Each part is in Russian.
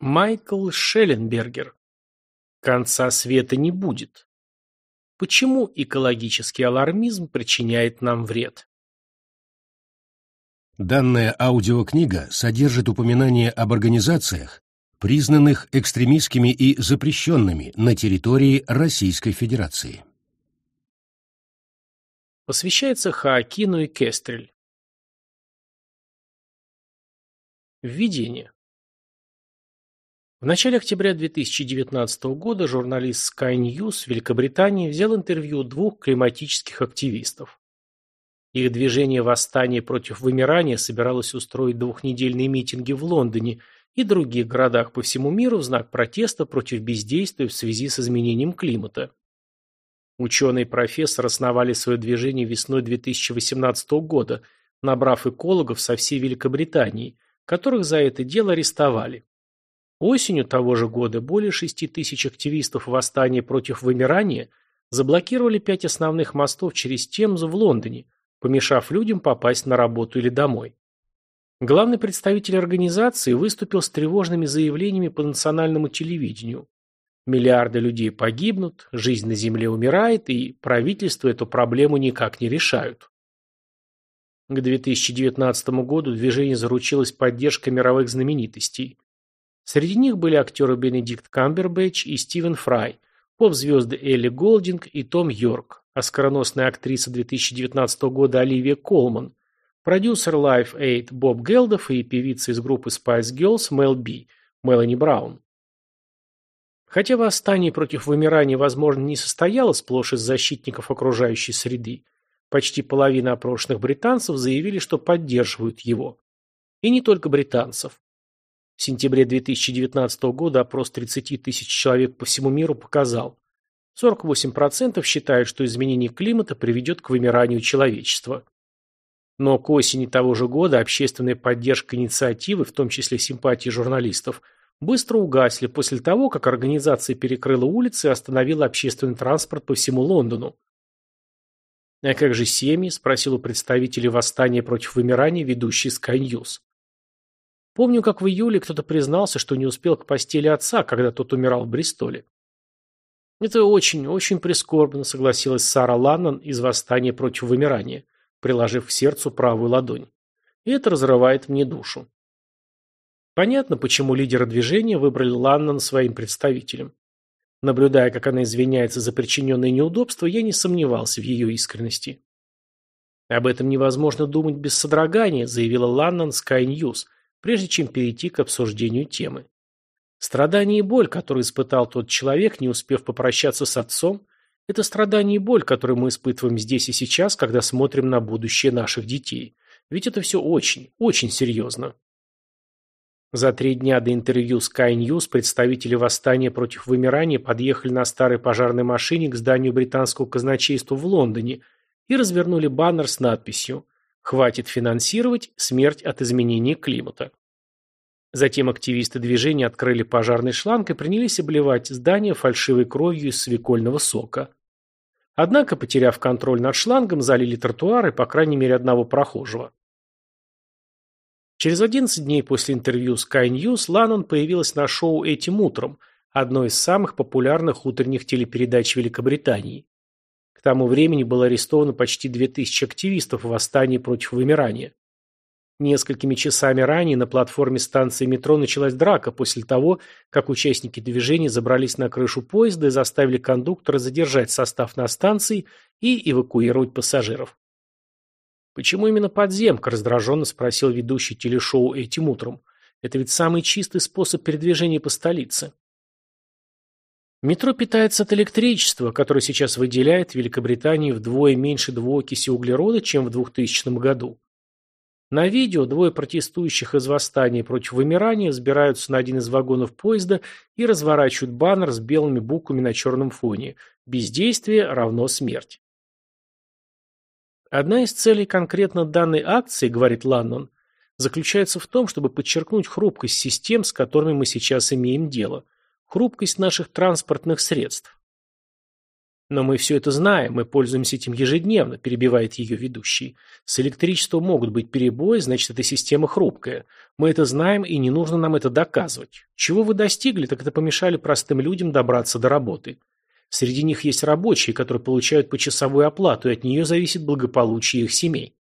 Майкл Шелленбергер. Конца света не будет. Почему экологический алармизм причиняет нам вред? Данная аудиокнига содержит упоминания об организациях, признанных экстремистскими и запрещенными на территории Российской Федерации. Посвящается Хаакину и Кестрель. Введение. В начале октября 2019 года журналист Sky News Великобритании взял интервью двух климатических активистов. Их движение «Восстание против вымирания» собиралось устроить двухнедельные митинги в Лондоне и других городах по всему миру в знак протеста против бездействия в связи с изменением климата. Ученые и профессор основали свое движение весной 2018 года, набрав экологов со всей Великобритании, которых за это дело арестовали. Осенью того же года более 6 тысяч активистов восстания против вымирания заблокировали пять основных мостов через Темзу в Лондоне, помешав людям попасть на работу или домой. Главный представитель организации выступил с тревожными заявлениями по национальному телевидению. Миллиарды людей погибнут, жизнь на Земле умирает, и правительство эту проблему никак не решают. К 2019 году движение заручилось поддержкой мировых знаменитостей. Среди них были актеры Бенедикт Камбербэтч и Стивен Фрай, поп-звезды Элли Голдинг и Том Йорк, оскароносная актриса 2019 года Оливия Колман, продюсер Life Aid Боб Гелдов и певица из группы Spice Girls Мел Би, Мелани Браун. Хотя восстание против вымирания, возможно, не состоялось сплошь из защитников окружающей среды, почти половина опрошенных британцев заявили, что поддерживают его. И не только британцев. В сентябре 2019 года опрос 30 тысяч человек по всему миру показал, 48% считают, что изменение климата приведет к вымиранию человечества. Но к осени того же года общественная поддержка инициативы, в том числе симпатии журналистов, быстро угасли после того, как организация перекрыла улицы и остановила общественный транспорт по всему Лондону. «А как же семьи?» – спросил у представителей восстания против вымирания ведущий Sky News. Помню, как в июле кто-то признался, что не успел к постели отца, когда тот умирал в Бристоле. Это очень, очень прискорбно, согласилась Сара Ланнон из «Восстания против вымирания», приложив к сердцу правую ладонь. И это разрывает мне душу. Понятно, почему лидеры движения выбрали Ланнон своим представителем. Наблюдая, как она извиняется за причиненные неудобства, я не сомневался в ее искренности. «Об этом невозможно думать без содрогания», заявила Ланнон Sky News – прежде чем перейти к обсуждению темы. Страдание и боль, которые испытал тот человек, не успев попрощаться с отцом, это страдание и боль, которые мы испытываем здесь и сейчас, когда смотрим на будущее наших детей. Ведь это все очень, очень серьезно. За три дня до интервью Sky News представители восстания против вымирания подъехали на старой пожарной машине к зданию британского казначейства в Лондоне и развернули баннер с надписью Хватит финансировать смерть от изменения климата. Затем активисты движения открыли пожарный шланг и принялись обливать здание фальшивой кровью из свекольного сока. Однако, потеряв контроль над шлангом, залили тротуары, по крайней мере, одного прохожего. Через 11 дней после интервью Sky News Ланнон появилась на шоу «Этим утром», одной из самых популярных утренних телепередач Великобритании. К тому времени было арестовано почти 2000 активистов в восстании против вымирания. Несколькими часами ранее на платформе станции метро началась драка после того, как участники движения забрались на крышу поезда и заставили кондуктора задержать состав на станции и эвакуировать пассажиров. «Почему именно подземка?» – раздраженно спросил ведущий телешоу этим утром. «Это ведь самый чистый способ передвижения по столице». Метро питается от электричества, которое сейчас выделяет в Великобритании вдвое меньше двуокиси углерода, чем в 2000 году. На видео двое протестующих из восстания против вымирания взбираются на один из вагонов поезда и разворачивают баннер с белыми буквами на черном фоне «Бездействие равно смерть». Одна из целей конкретно данной акции, говорит Ланнон, заключается в том, чтобы подчеркнуть хрупкость систем, с которыми мы сейчас имеем дело – хрупкость наших транспортных средств. Но мы все это знаем, мы пользуемся этим ежедневно, перебивает ее ведущий. С электричеством могут быть перебои, значит, эта система хрупкая. Мы это знаем, и не нужно нам это доказывать. Чего вы достигли, так это помешали простым людям добраться до работы. Среди них есть рабочие, которые получают почасовую оплату, и от нее зависит благополучие их семей.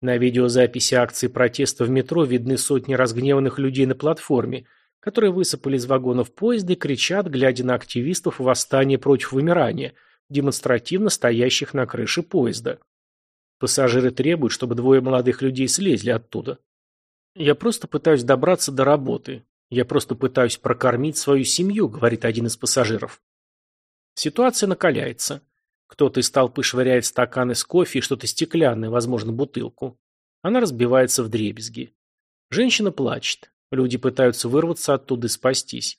На видеозаписи акции протеста в метро видны сотни разгневанных людей на платформе, которые высыпали из вагонов поезда и кричат, глядя на активистов восстания против вымирания, демонстративно стоящих на крыше поезда. Пассажиры требуют, чтобы двое молодых людей слезли оттуда. «Я просто пытаюсь добраться до работы. Я просто пытаюсь прокормить свою семью», — говорит один из пассажиров. Ситуация накаляется. Кто-то из толпы швыряет стаканы с кофе и что-то стеклянное, возможно, бутылку. Она разбивается в дребезги. Женщина плачет. Люди пытаются вырваться оттуда и спастись.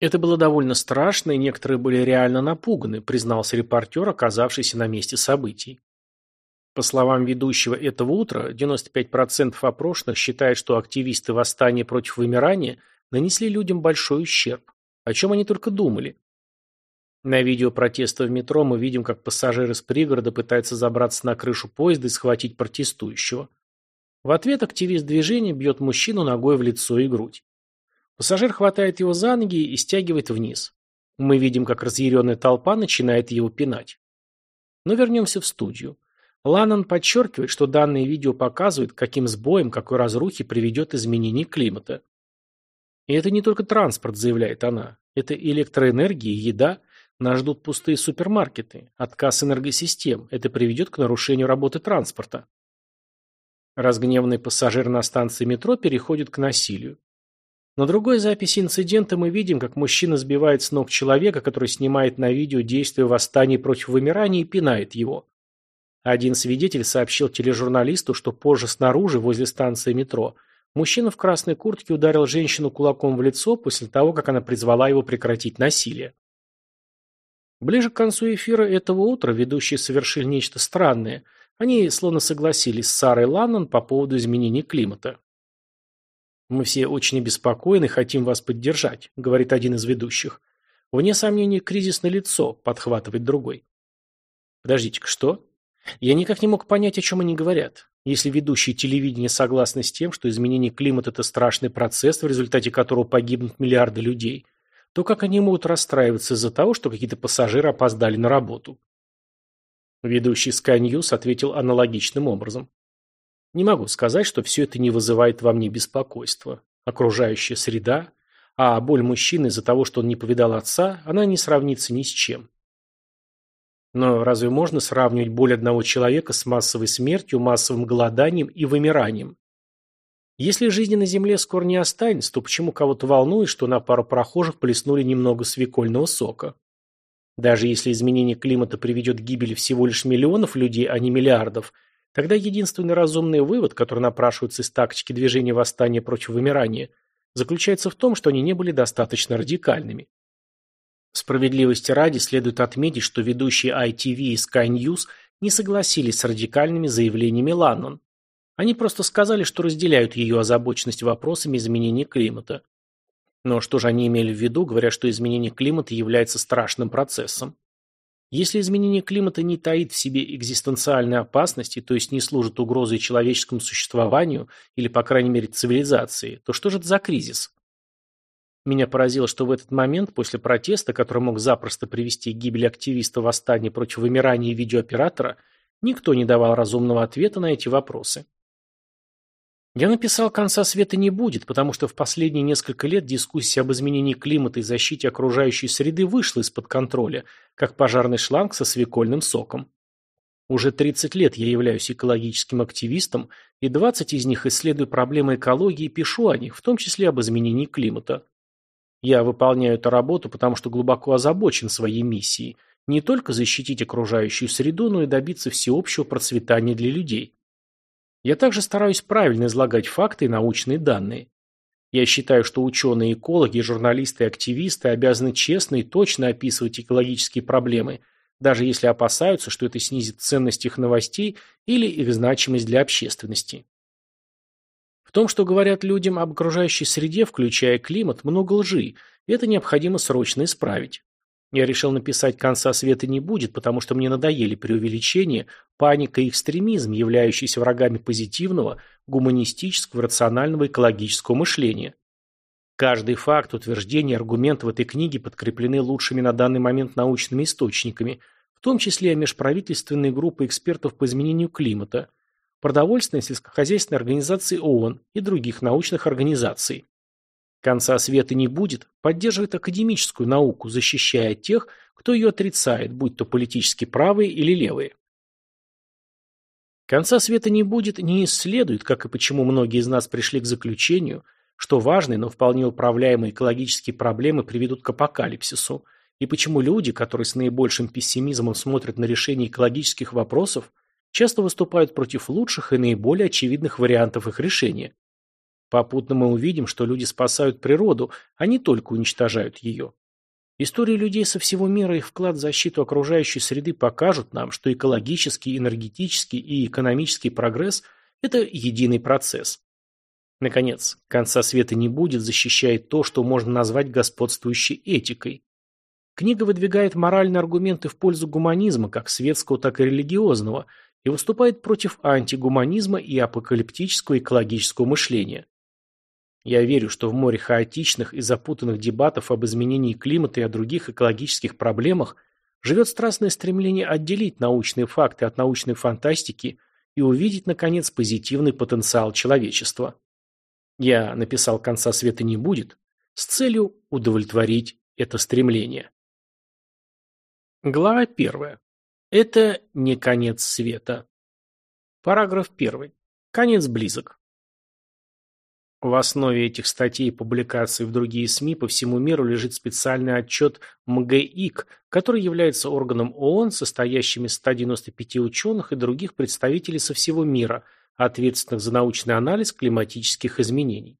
Это было довольно страшно, и некоторые были реально напуганы, признался репортер, оказавшийся на месте событий. По словам ведущего этого утра, 95% опрошенных считают, что активисты восстания против вымирания нанесли людям большой ущерб. О чем они только думали. На видео протеста в метро мы видим, как пассажир из пригорода пытается забраться на крышу поезда и схватить протестующего. В ответ активист движения бьет мужчину ногой в лицо и грудь. Пассажир хватает его за ноги и стягивает вниз. Мы видим, как разъяренная толпа начинает его пинать. Но вернемся в студию. Ланнон подчеркивает, что данное видео показывает, каким сбоем, какой разрухи приведет изменение климата. И это не только транспорт, заявляет она. Это электроэнергия, еда – нас ждут пустые супермаркеты, отказ энергосистем. Это приведет к нарушению работы транспорта. Разгневанный пассажир на станции метро переходит к насилию. На другой записи инцидента мы видим, как мужчина сбивает с ног человека, который снимает на видео действия восстания против вымирания и пинает его. Один свидетель сообщил тележурналисту, что позже снаружи, возле станции метро, мужчина в красной куртке ударил женщину кулаком в лицо после того, как она призвала его прекратить насилие. Ближе к концу эфира этого утра ведущие совершили нечто странное. Они словно согласились с Сарой Ланнон по поводу изменений климата. «Мы все очень обеспокоены, хотим вас поддержать», — говорит один из ведущих. «Вне сомнения, кризис на лицо, подхватывает другой. Подождите-ка, что? Я никак не мог понять, о чем они говорят. Если ведущие телевидения согласны с тем, что изменение климата – это страшный процесс, в результате которого погибнут миллиарды людей, то как они могут расстраиваться из-за того, что какие-то пассажиры опоздали на работу? Ведущий Sky News ответил аналогичным образом. Не могу сказать, что все это не вызывает во мне беспокойства. Окружающая среда, а боль мужчины из-за того, что он не повидал отца, она не сравнится ни с чем. Но разве можно сравнивать боль одного человека с массовой смертью, массовым голоданием и вымиранием? Если жизни на Земле скоро не останется, то почему кого-то волнует, что на пару прохожих плеснули немного свекольного сока? Даже если изменение климата приведет к гибели всего лишь миллионов людей, а не миллиардов, тогда единственный разумный вывод, который напрашивается из тактики движения восстания против вымирания, заключается в том, что они не были достаточно радикальными. Справедливости ради следует отметить, что ведущие ITV и Sky News не согласились с радикальными заявлениями Ланнон. Они просто сказали, что разделяют ее озабоченность вопросами изменения климата. Но что же они имели в виду, говоря, что изменение климата является страшным процессом? Если изменение климата не таит в себе экзистенциальной опасности, то есть не служит угрозой человеческому существованию или, по крайней мере, цивилизации, то что же это за кризис? Меня поразило, что в этот момент, после протеста, который мог запросто привести к гибели активиста восстания против вымирания видеооператора, никто не давал разумного ответа на эти вопросы. Я написал «Конца света не будет», потому что в последние несколько лет дискуссия об изменении климата и защите окружающей среды вышла из-под контроля, как пожарный шланг со свекольным соком. Уже 30 лет я являюсь экологическим активистом, и 20 из них исследую проблемы экологии и пишу о них, в том числе об изменении климата. Я выполняю эту работу, потому что глубоко озабочен своей миссией – не только защитить окружающую среду, но и добиться всеобщего процветания для людей. Я также стараюсь правильно излагать факты и научные данные. Я считаю, что ученые, экологи, журналисты и активисты обязаны честно и точно описывать экологические проблемы, даже если опасаются, что это снизит ценность их новостей или их значимость для общественности. В том, что говорят людям об окружающей среде, включая климат, много лжи, и это необходимо срочно исправить. Я решил написать «Конца света не будет», потому что мне надоели преувеличения, паника и экстремизм, являющиеся врагами позитивного, гуманистического, рационального, экологического мышления. Каждый факт, утверждение, аргумент в этой книге подкреплены лучшими на данный момент научными источниками, в том числе межправительственные группы экспертов по изменению климата, продовольственной сельскохозяйственной организации ООН и других научных организаций. Конца света не будет, поддерживает академическую науку, защищая тех, кто ее отрицает, будь то политически правые или левые. Конца света не будет не исследует, как и почему многие из нас пришли к заключению, что важные, но вполне управляемые экологические проблемы приведут к апокалипсису, и почему люди, которые с наибольшим пессимизмом смотрят на решение экологических вопросов, часто выступают против лучших и наиболее очевидных вариантов их решения. Попутно мы увидим, что люди спасают природу, а не только уничтожают ее. Истории людей со всего мира и вклад в защиту окружающей среды покажут нам, что экологический, энергетический и экономический прогресс – это единый процесс. Наконец, конца света не будет, защищает то, что можно назвать господствующей этикой. Книга выдвигает моральные аргументы в пользу гуманизма, как светского, так и религиозного, и выступает против антигуманизма и апокалиптического экологического мышления. Я верю, что в море хаотичных и запутанных дебатов об изменении климата и о других экологических проблемах живет страстное стремление отделить научные факты от научной фантастики и увидеть, наконец, позитивный потенциал человечества. Я написал «Конца света не будет» с целью удовлетворить это стремление. Глава первая. Это не конец света. Параграф первый. Конец близок. В основе этих статей и публикаций в другие СМИ по всему миру лежит специальный отчет МГИК, который является органом ООН, состоящим из 195 ученых и других представителей со всего мира, ответственных за научный анализ климатических изменений.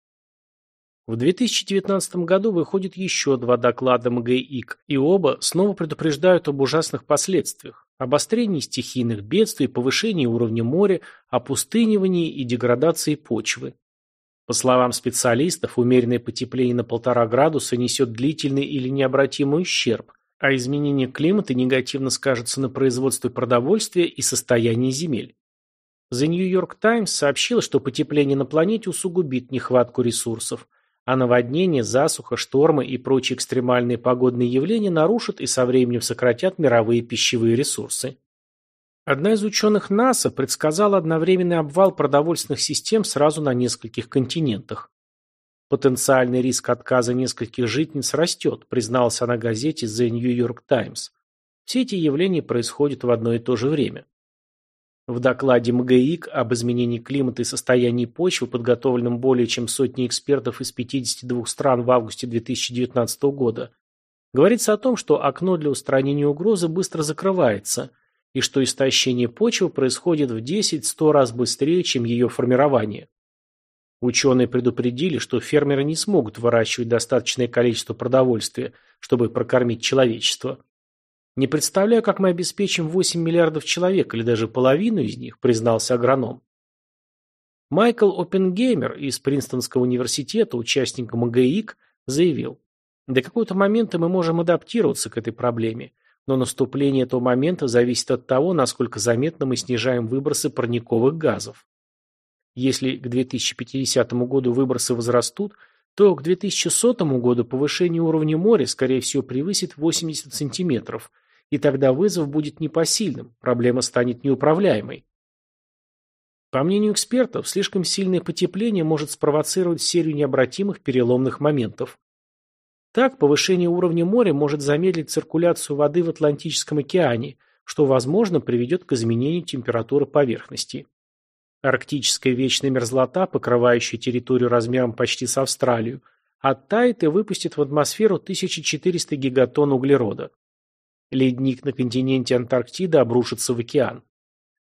В 2019 году выходит еще два доклада МГИК, и оба снова предупреждают об ужасных последствиях, обострении стихийных бедствий, повышении уровня моря, опустынивании и деградации почвы. По словам специалистов, умеренное потепление на полтора градуса несет длительный или необратимый ущерб, а изменение климата негативно скажется на производстве продовольствия и состоянии земель. The New York Times сообщила, что потепление на планете усугубит нехватку ресурсов, а наводнения, засуха, штормы и прочие экстремальные погодные явления нарушат и со временем сократят мировые пищевые ресурсы. Одна из ученых НАСА предсказала одновременный обвал продовольственных систем сразу на нескольких континентах. Потенциальный риск отказа нескольких житниц растет, призналась она газете The New York Times. Все эти явления происходят в одно и то же время. В докладе МГИК об изменении климата и состоянии почвы, подготовленном более чем сотней экспертов из 52 стран в августе 2019 года, говорится о том, что окно для устранения угрозы быстро закрывается – и что истощение почвы происходит в 10-100 раз быстрее, чем ее формирование. Ученые предупредили, что фермеры не смогут выращивать достаточное количество продовольствия, чтобы прокормить человечество. Не представляю, как мы обеспечим 8 миллиардов человек или даже половину из них, признался агроном. Майкл Оппенгеймер из Принстонского университета, участник МГИК, заявил, до какого-то момента мы можем адаптироваться к этой проблеме, но наступление этого момента зависит от того, насколько заметно мы снижаем выбросы парниковых газов. Если к 2050 году выбросы возрастут, то к 2100 году повышение уровня моря, скорее всего, превысит 80 сантиметров, и тогда вызов будет непосильным, проблема станет неуправляемой. По мнению экспертов, слишком сильное потепление может спровоцировать серию необратимых переломных моментов. Так, повышение уровня моря может замедлить циркуляцию воды в Атлантическом океане, что, возможно, приведет к изменению температуры поверхности. Арктическая вечная мерзлота, покрывающая территорию размером почти с Австралию, оттает и выпустит в атмосферу 1400 гигатонн углерода. Ледник на континенте Антарктида обрушится в океан.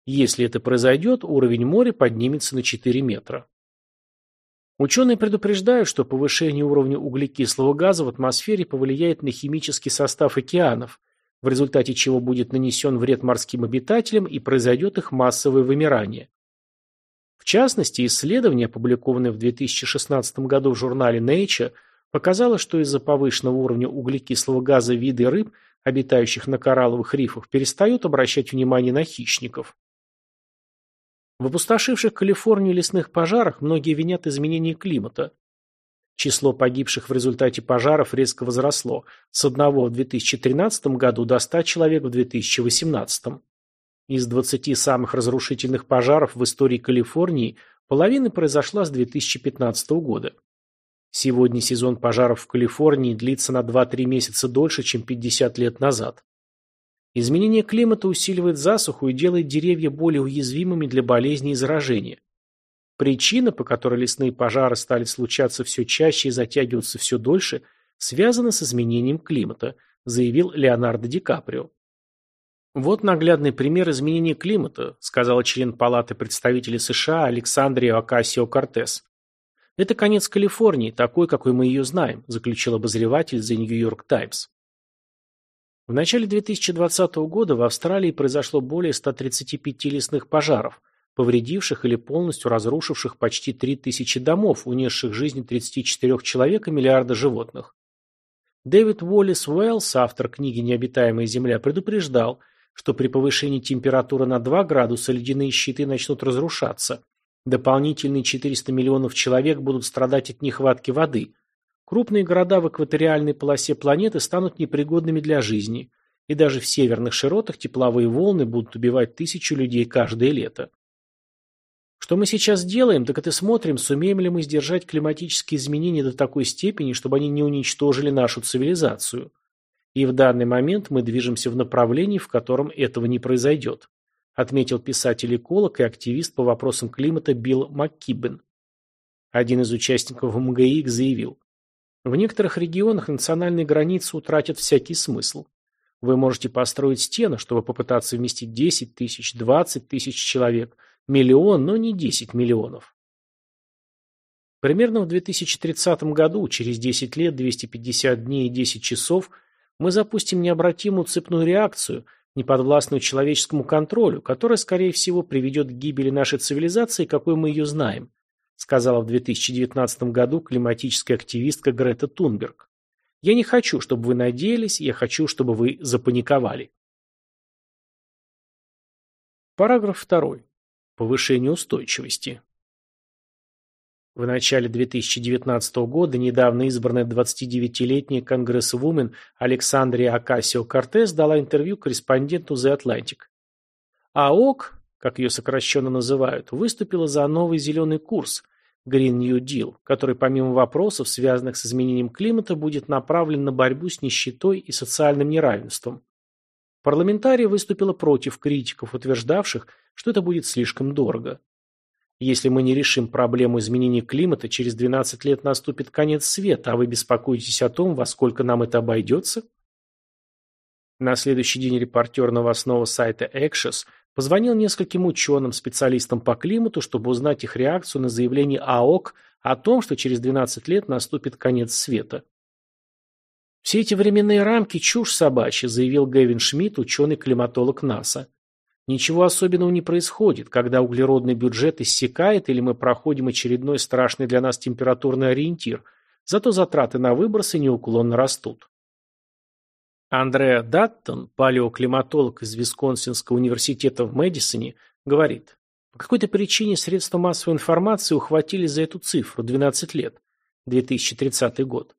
Если это произойдет, уровень моря поднимется на 4 метра. Ученые предупреждают, что повышение уровня углекислого газа в атмосфере повлияет на химический состав океанов, в результате чего будет нанесен вред морским обитателям и произойдет их массовое вымирание. В частности, исследование, опубликованное в 2016 году в журнале Nature, показало, что из-за повышенного уровня углекислого газа виды рыб, обитающих на коралловых рифах, перестают обращать внимание на хищников. В опустошивших Калифорнию лесных пожарах многие винят изменение климата. Число погибших в результате пожаров резко возросло с одного в 2013 году до 100 человек в 2018. Из 20 самых разрушительных пожаров в истории Калифорнии половина произошла с 2015 года. Сегодня сезон пожаров в Калифорнии длится на 2-3 месяца дольше, чем 50 лет назад. Изменение климата усиливает засуху и делает деревья более уязвимыми для болезней и заражения. Причина, по которой лесные пожары стали случаться все чаще и затягиваться все дольше, связана с изменением климата, заявил Леонардо Ди Каприо. Вот наглядный пример изменения климата, сказал член Палаты представителей США Александрия Окасио-Кортес. Это конец Калифорнии, такой, какой мы ее знаем, заключил обозреватель The New York Times. В начале 2020 года в Австралии произошло более 135 лесных пожаров, повредивших или полностью разрушивших почти 3000 домов, унесших жизни 34 человек и миллиарда животных. Дэвид Уоллес Уэллс, автор книги «Необитаемая земля», предупреждал, что при повышении температуры на 2 градуса ледяные щиты начнут разрушаться. Дополнительные 400 миллионов человек будут страдать от нехватки воды – Крупные города в экваториальной полосе планеты станут непригодными для жизни, и даже в северных широтах тепловые волны будут убивать тысячу людей каждое лето. Что мы сейчас делаем, так это смотрим, сумеем ли мы сдержать климатические изменения до такой степени, чтобы они не уничтожили нашу цивилизацию. И в данный момент мы движемся в направлении, в котором этого не произойдет, отметил писатель-эколог и активист по вопросам климата Билл МакКиббен. Один из участников МГИК заявил, в некоторых регионах национальные границы утратят всякий смысл. Вы можете построить стену, чтобы попытаться вместить 10 тысяч, 20 тысяч человек, миллион, но не 10 миллионов. Примерно в 2030 году, через 10 лет, 250 дней и 10 часов, мы запустим необратимую цепную реакцию, неподвластную человеческому контролю, которая, скорее всего, приведет к гибели нашей цивилизации, какой мы ее знаем, сказала в 2019 году климатическая активистка Грета Тунберг. Я не хочу, чтобы вы надеялись, я хочу, чтобы вы запаниковали. Параграф 2. Повышение устойчивости. В начале 2019 года недавно избранная 29-летняя конгрессвумен Александрия Акасио-Кортес дала интервью корреспонденту The Atlantic. АОК, как ее сокращенно называют, выступила за новый зеленый курс Green New Deal, который помимо вопросов, связанных с изменением климата, будет направлен на борьбу с нищетой и социальным неравенством. Парламентария выступила против критиков, утверждавших, что это будет слишком дорого. Если мы не решим проблему изменения климата, через 12 лет наступит конец света, а вы беспокоитесь о том, во сколько нам это обойдется? На следующий день репортер новостного сайта Axios Позвонил нескольким ученым, специалистам по климату, чтобы узнать их реакцию на заявление АОК о том, что через 12 лет наступит конец света. «Все эти временные рамки – чушь собачья», заявил Гэвин Шмидт, ученый-климатолог НАСА. «Ничего особенного не происходит, когда углеродный бюджет иссякает или мы проходим очередной страшный для нас температурный ориентир, зато затраты на выбросы неуклонно растут». Андреа Даттон, палеоклиматолог из Висконсинского университета в Мэдисоне, говорит, по какой-то причине средства массовой информации ухватили за эту цифру – 12 лет, 2030 год.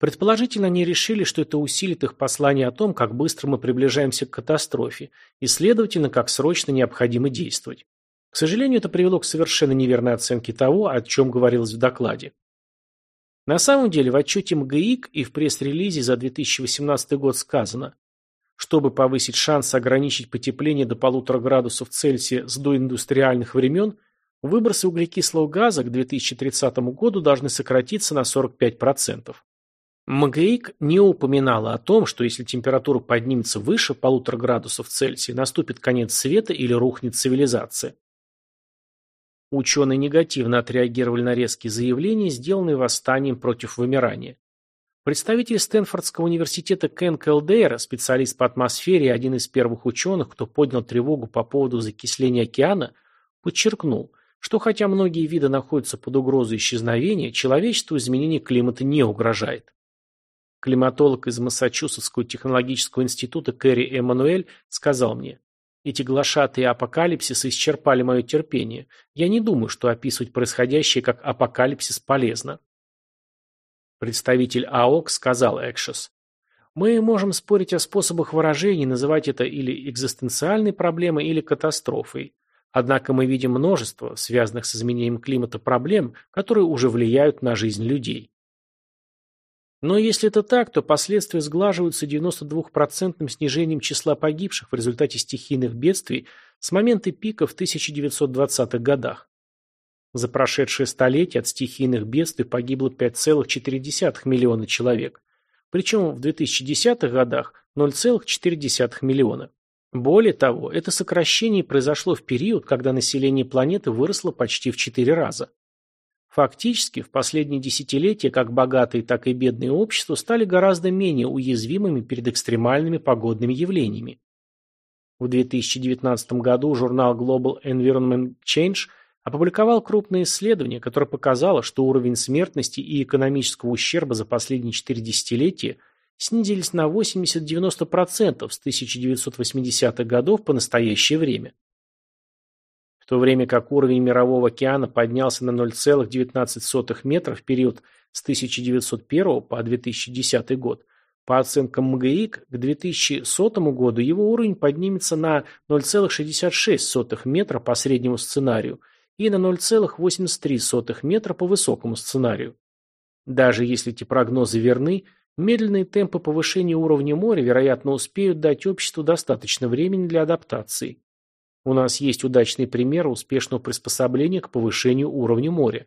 Предположительно, они решили, что это усилит их послание о том, как быстро мы приближаемся к катастрофе, и, следовательно, как срочно необходимо действовать. К сожалению, это привело к совершенно неверной оценке того, о чем говорилось в докладе. На самом деле в отчете МГИК и в пресс-релизе за 2018 год сказано, чтобы повысить шанс ограничить потепление до полутора градусов Цельсия с доиндустриальных времен, выбросы углекислого газа к 2030 году должны сократиться на 45%. МГИК не упоминала о том, что если температура поднимется выше полутора градусов Цельсия, наступит конец света или рухнет цивилизация. Ученые негативно отреагировали на резкие заявления, сделанные восстанием против вымирания. Представитель Стэнфордского университета Кен Келдейра, специалист по атмосфере и один из первых ученых, кто поднял тревогу по поводу закисления океана, подчеркнул, что хотя многие виды находятся под угрозой исчезновения, человечеству изменение климата не угрожает. Климатолог из Массачусетского технологического института Кэрри Эммануэль сказал мне, эти глашатые апокалипсисы исчерпали мое терпение. Я не думаю, что описывать происходящее как апокалипсис полезно. Представитель АОК сказал Экшес. Мы можем спорить о способах выражения, называть это или экзистенциальной проблемой, или катастрофой. Однако мы видим множество, связанных с изменением климата проблем, которые уже влияют на жизнь людей. Но если это так, то последствия сглаживаются 92% снижением числа погибших в результате стихийных бедствий с момента пика в 1920-х годах. За прошедшее столетие от стихийных бедствий погибло 5,4 миллиона человек, причем в 2010-х годах 0,4 миллиона. Более того, это сокращение произошло в период, когда население планеты выросло почти в 4 раза. Фактически, в последние десятилетия как богатые, так и бедные общества стали гораздо менее уязвимыми перед экстремальными погодными явлениями. В 2019 году журнал Global Environment Change опубликовал крупное исследование, которое показало, что уровень смертности и экономического ущерба за последние четыре десятилетия снизились на 80-90% с 1980-х годов по настоящее время в то время как уровень мирового океана поднялся на 0,19 метра в период с 1901 по 2010 год. По оценкам МГИК, к 2100 году его уровень поднимется на 0,66 метра по среднему сценарию и на 0,83 метра по высокому сценарию. Даже если эти прогнозы верны, медленные темпы повышения уровня моря, вероятно, успеют дать обществу достаточно времени для адаптации. У нас есть удачный пример успешного приспособления к повышению уровня моря.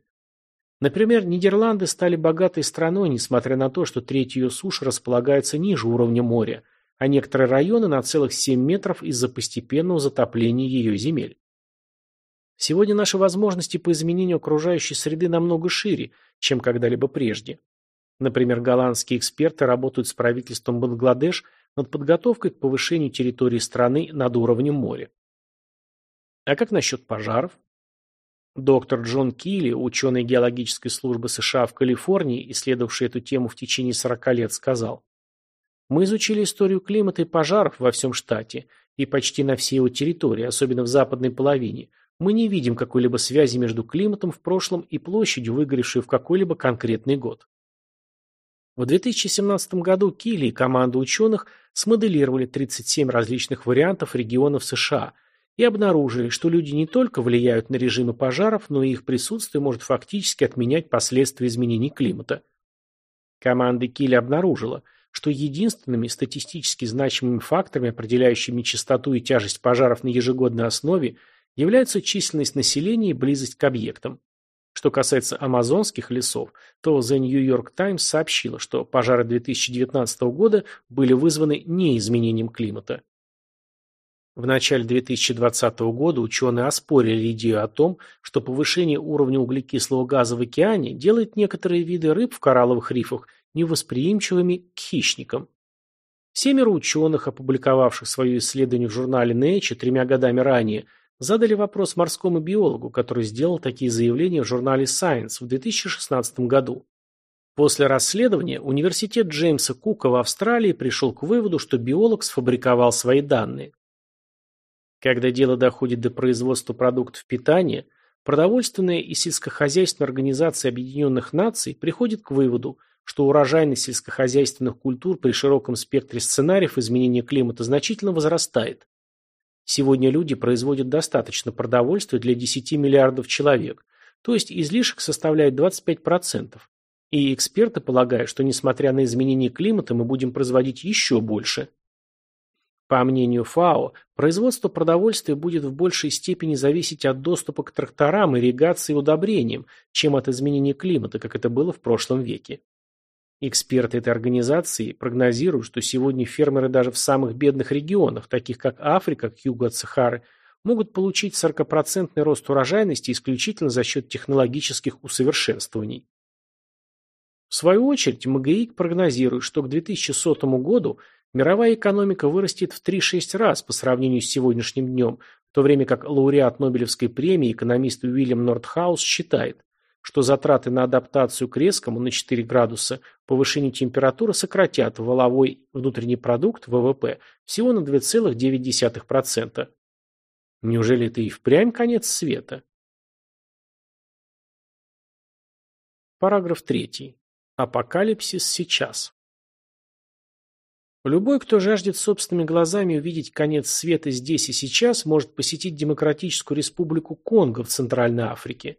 Например, Нидерланды стали богатой страной, несмотря на то, что треть ее суши располагается ниже уровня моря, а некоторые районы на целых 7 метров из-за постепенного затопления ее земель. Сегодня наши возможности по изменению окружающей среды намного шире, чем когда-либо прежде. Например, голландские эксперты работают с правительством Бангладеш над подготовкой к повышению территории страны над уровнем моря. А как насчет пожаров? Доктор Джон Килли, ученый геологической службы США в Калифорнии, исследовавший эту тему в течение 40 лет, сказал, «Мы изучили историю климата и пожаров во всем штате и почти на всей его территории, особенно в западной половине. Мы не видим какой-либо связи между климатом в прошлом и площадью, выгоревшей в какой-либо конкретный год». В 2017 году Килли и команда ученых смоделировали 37 различных вариантов регионов США – и обнаружили, что люди не только влияют на режимы пожаров, но и их присутствие может фактически отменять последствия изменений климата. Команда Килли обнаружила, что единственными статистически значимыми факторами, определяющими частоту и тяжесть пожаров на ежегодной основе, являются численность населения и близость к объектам. Что касается амазонских лесов, то The New York Times сообщила, что пожары 2019 года были вызваны не изменением климата. В начале 2020 года ученые оспорили идею о том, что повышение уровня углекислого газа в океане делает некоторые виды рыб в коралловых рифах невосприимчивыми к хищникам. Семеро ученых, опубликовавших свое исследование в журнале Nature тремя годами ранее, задали вопрос морскому биологу, который сделал такие заявления в журнале Science в 2016 году. После расследования университет Джеймса Кука в Австралии пришел к выводу, что биолог сфабриковал свои данные. Когда дело доходит до производства продуктов питания, продовольственная и сельскохозяйственная организация Объединенных Наций приходит к выводу, что урожайность сельскохозяйственных культур при широком спектре сценариев изменения климата значительно возрастает. Сегодня люди производят достаточно продовольствия для 10 миллиардов человек, то есть излишек составляет 25%. И эксперты полагают, что несмотря на изменение климата мы будем производить еще больше. По мнению ФАО, производство продовольствия будет в большей степени зависеть от доступа к тракторам, ирригации и удобрениям, чем от изменения климата, как это было в прошлом веке. Эксперты этой организации прогнозируют, что сегодня фермеры даже в самых бедных регионах, таких как Африка, к югу от Сахары, могут получить 40% рост урожайности исключительно за счет технологических усовершенствований. В свою очередь, МГИК прогнозирует, что к 2100 году Мировая экономика вырастет в 3-6 раз по сравнению с сегодняшним днем, в то время как лауреат Нобелевской премии, экономист Уильям Нордхаус считает, что затраты на адаптацию к резкому на 4 градуса повышению температуры сократят валовой внутренний продукт, ВВП, всего на 2,9%. Неужели это и впрямь конец света? Параграф 3. Апокалипсис сейчас. Любой, кто жаждет собственными глазами увидеть конец света здесь и сейчас, может посетить Демократическую Республику Конго в Центральной Африке.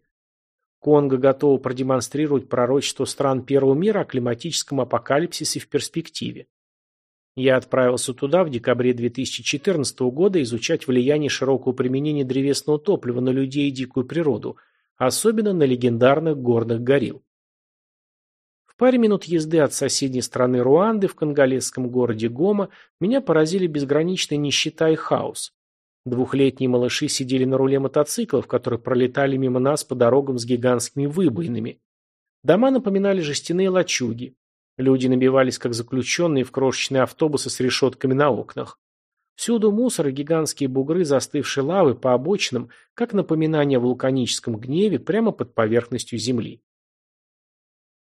Конго готова продемонстрировать пророчество стран Первого мира о климатическом апокалипсисе в перспективе. Я отправился туда в декабре 2014 года изучать влияние широкого применения древесного топлива на людей и дикую природу, особенно на легендарных горных горилл паре минут езды от соседней страны Руанды в конголезском городе Гома меня поразили безграничная нищета и хаос. Двухлетние малыши сидели на руле мотоциклов, которые пролетали мимо нас по дорогам с гигантскими выбоинами. Дома напоминали жестяные лачуги. Люди набивались, как заключенные, в крошечные автобусы с решетками на окнах. Всюду мусор и гигантские бугры застывшей лавы по обочинам, как напоминание о вулканическом гневе прямо под поверхностью земли.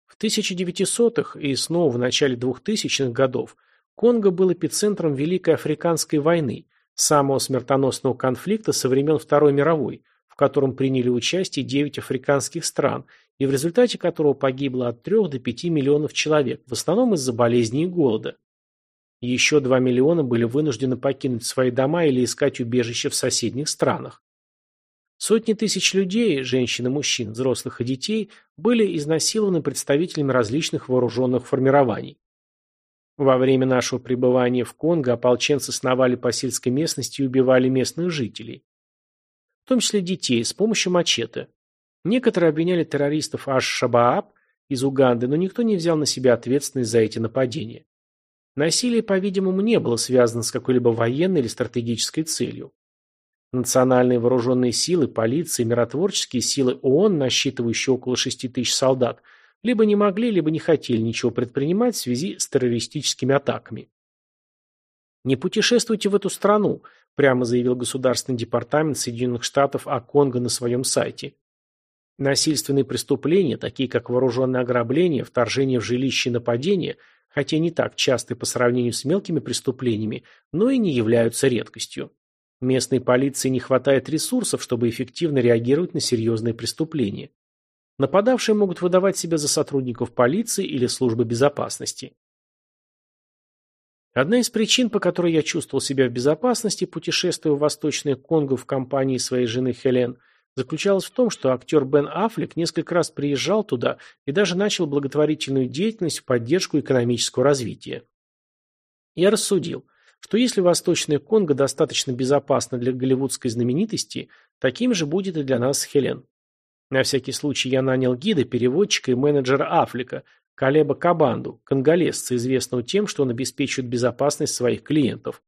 В 1900-х и снова в начале 2000-х годов Конго был эпицентром Великой Африканской войны, самого смертоносного конфликта со времен Второй мировой, в котором приняли участие 9 африканских стран, и в результате которого погибло от 3 до 5 миллионов человек, в основном из-за болезней и голода. Еще 2 миллиона были вынуждены покинуть свои дома или искать убежище в соседних странах. Сотни тысяч людей, женщин и мужчин, взрослых и детей, были изнасилованы представителями различных вооруженных формирований. Во время нашего пребывания в Конго ополченцы сновали по сельской местности и убивали местных жителей. В том числе детей, с помощью мачете. Некоторые обвиняли террористов Аш-Шабааб из Уганды, но никто не взял на себя ответственность за эти нападения. Насилие, по-видимому, не было связано с какой-либо военной или стратегической целью. Национальные вооруженные силы, полиция, миротворческие силы ООН, насчитывающие около 6 тысяч солдат, либо не могли, либо не хотели ничего предпринимать в связи с террористическими атаками. «Не путешествуйте в эту страну», прямо заявил Государственный департамент Соединенных Штатов о Конго на своем сайте. Насильственные преступления, такие как вооруженное ограбление, вторжение в жилище и нападение, хотя не так часты по сравнению с мелкими преступлениями, но и не являются редкостью. Местной полиции не хватает ресурсов, чтобы эффективно реагировать на серьезные преступления. Нападавшие могут выдавать себя за сотрудников полиции или службы безопасности. Одна из причин, по которой я чувствовал себя в безопасности, путешествуя в Восточное Конго в компании своей жены Хелен, заключалась в том, что актер Бен Аффлек несколько раз приезжал туда и даже начал благотворительную деятельность в поддержку экономического развития. Я рассудил, что если Восточная Конго достаточно безопасна для голливудской знаменитости, таким же будет и для нас Хелен. На всякий случай я нанял гида, переводчика и менеджера Афлика, Калеба Кабанду, конголезца, известного тем, что он обеспечивает безопасность своих клиентов.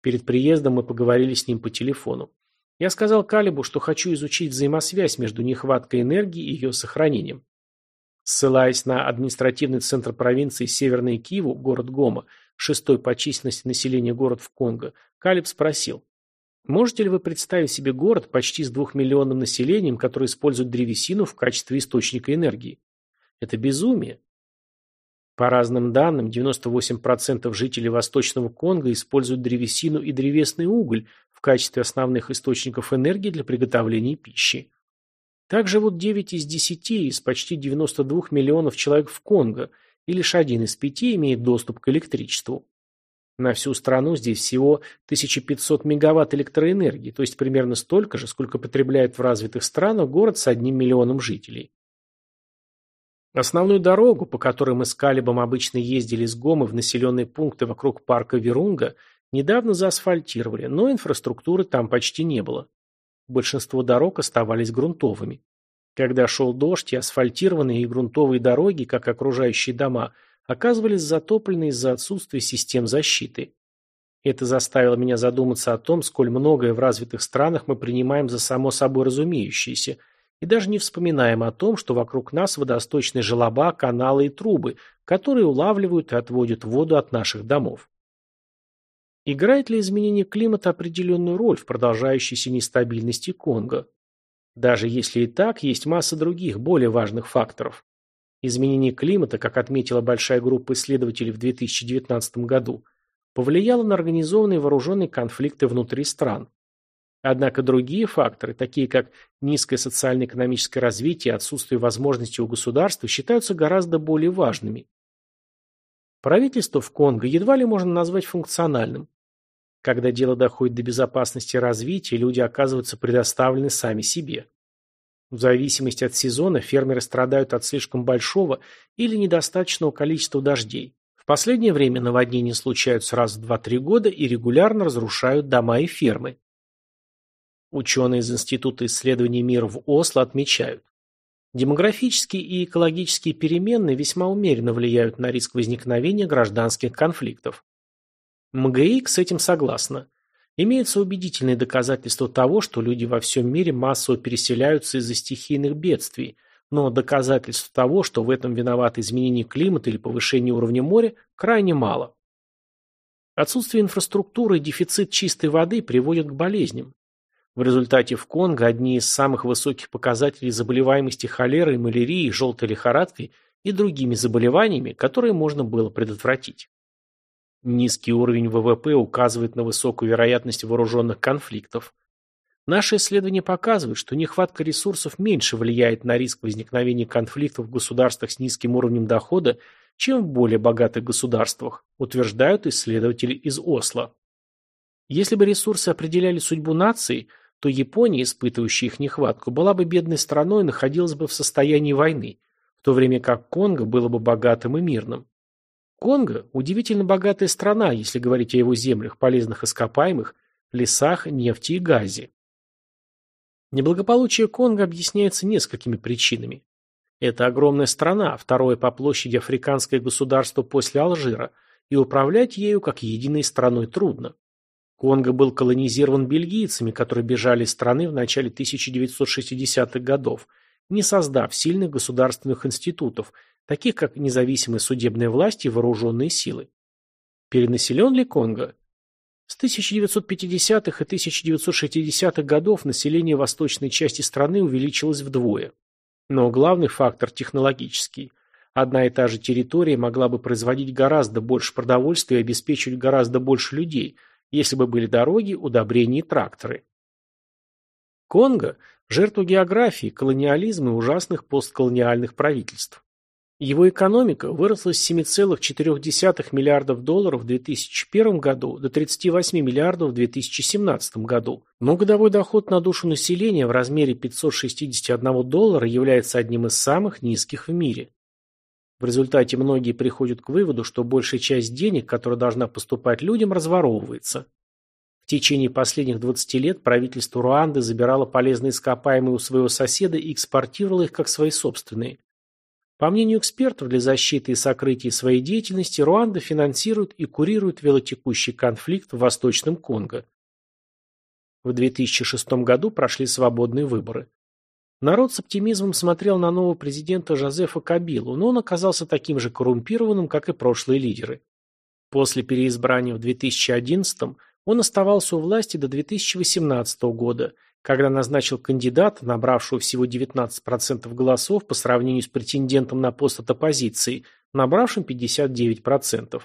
Перед приездом мы поговорили с ним по телефону. Я сказал Калебу, что хочу изучить взаимосвязь между нехваткой энергии и ее сохранением. Ссылаясь на административный центр провинции Северный Киву, город Гома, шестой по численности населения город в Конго, Калиб спросил, можете ли вы представить себе город почти с двухмиллионным населением, который использует древесину в качестве источника энергии? Это безумие. По разным данным, 98% жителей Восточного Конго используют древесину и древесный уголь в качестве основных источников энергии для приготовления пищи. Так живут 9 из 10 из почти 92 миллионов человек в Конго – и лишь один из пяти имеет доступ к электричеству. На всю страну здесь всего 1500 мегаватт электроэнергии, то есть примерно столько же, сколько потребляет в развитых странах город с одним миллионом жителей. Основную дорогу, по которой мы с Калибом обычно ездили из Гомы в населенные пункты вокруг парка Верунга, недавно заасфальтировали, но инфраструктуры там почти не было. Большинство дорог оставались грунтовыми. Когда шел дождь, и асфальтированные и грунтовые дороги, как окружающие дома, оказывались затоплены из-за отсутствия систем защиты. Это заставило меня задуматься о том, сколь многое в развитых странах мы принимаем за само собой разумеющееся, и даже не вспоминаем о том, что вокруг нас водосточные желоба, каналы и трубы, которые улавливают и отводят воду от наших домов. Играет ли изменение климата определенную роль в продолжающейся нестабильности Конго? Даже если и так, есть масса других, более важных факторов. Изменение климата, как отметила большая группа исследователей в 2019 году, повлияло на организованные вооруженные конфликты внутри стран. Однако другие факторы, такие как низкое социально-экономическое развитие и отсутствие возможностей у государства, считаются гораздо более важными. Правительство в Конго едва ли можно назвать функциональным. Когда дело доходит до безопасности развития, люди оказываются предоставлены сами себе. В зависимости от сезона фермеры страдают от слишком большого или недостаточного количества дождей. В последнее время наводнения случаются раз в 2-3 года и регулярно разрушают дома и фермы. Ученые из Института исследований мира в Осло отмечают, демографические и экологические перемены весьма умеренно влияют на риск возникновения гражданских конфликтов. МГИК с этим согласна. Имеются убедительные доказательства того, что люди во всем мире массово переселяются из-за стихийных бедствий, но доказательств того, что в этом виноваты изменение климата или повышение уровня моря, крайне мало. Отсутствие инфраструктуры и дефицит чистой воды приводят к болезням. В результате в Конго одни из самых высоких показателей заболеваемости холерой, малярией, желтой лихорадкой и другими заболеваниями, которые можно было предотвратить. Низкий уровень ВВП указывает на высокую вероятность вооруженных конфликтов. Наши исследования показывают, что нехватка ресурсов меньше влияет на риск возникновения конфликтов в государствах с низким уровнем дохода, чем в более богатых государствах, утверждают исследователи из Осло. Если бы ресурсы определяли судьбу нации, то Япония, испытывающая их нехватку, была бы бедной страной и находилась бы в состоянии войны, в то время как Конго было бы богатым и мирным. Конго – удивительно богатая страна, если говорить о его землях, полезных ископаемых, лесах, нефти и газе. Неблагополучие Конго объясняется несколькими причинами. Это огромная страна, второе по площади африканское государство после Алжира, и управлять ею как единой страной трудно. Конго был колонизирован бельгийцами, которые бежали из страны в начале 1960-х годов, не создав сильных государственных институтов, таких как независимые судебные власти и вооруженные силы. Перенаселен ли Конго? С 1950-х и 1960-х годов население восточной части страны увеличилось вдвое. Но главный фактор – технологический. Одна и та же территория могла бы производить гораздо больше продовольствия и обеспечивать гораздо больше людей, если бы были дороги, удобрения и тракторы. Конго – жертва географии, колониализма и ужасных постколониальных правительств. Его экономика выросла с 7,4 миллиардов долларов в 2001 году до 38 миллиардов в 2017 году, но годовой доход на душу населения в размере 561 доллара является одним из самых низких в мире. В результате многие приходят к выводу, что большая часть денег, которая должна поступать людям, разворовывается. В течение последних 20 лет правительство Руанды забирало полезные ископаемые у своего соседа и экспортировало их как свои собственные. По мнению экспертов, для защиты и сокрытия своей деятельности Руанда финансирует и курирует велотекущий конфликт в Восточном Конго. В 2006 году прошли свободные выборы. Народ с оптимизмом смотрел на нового президента Жозефа Кабилу, но он оказался таким же коррумпированным, как и прошлые лидеры. После переизбрания в 2011 он оставался у власти до 2018 года – когда назначил кандидата, набравшего всего 19% голосов по сравнению с претендентом на пост от оппозиции, набравшим 59%.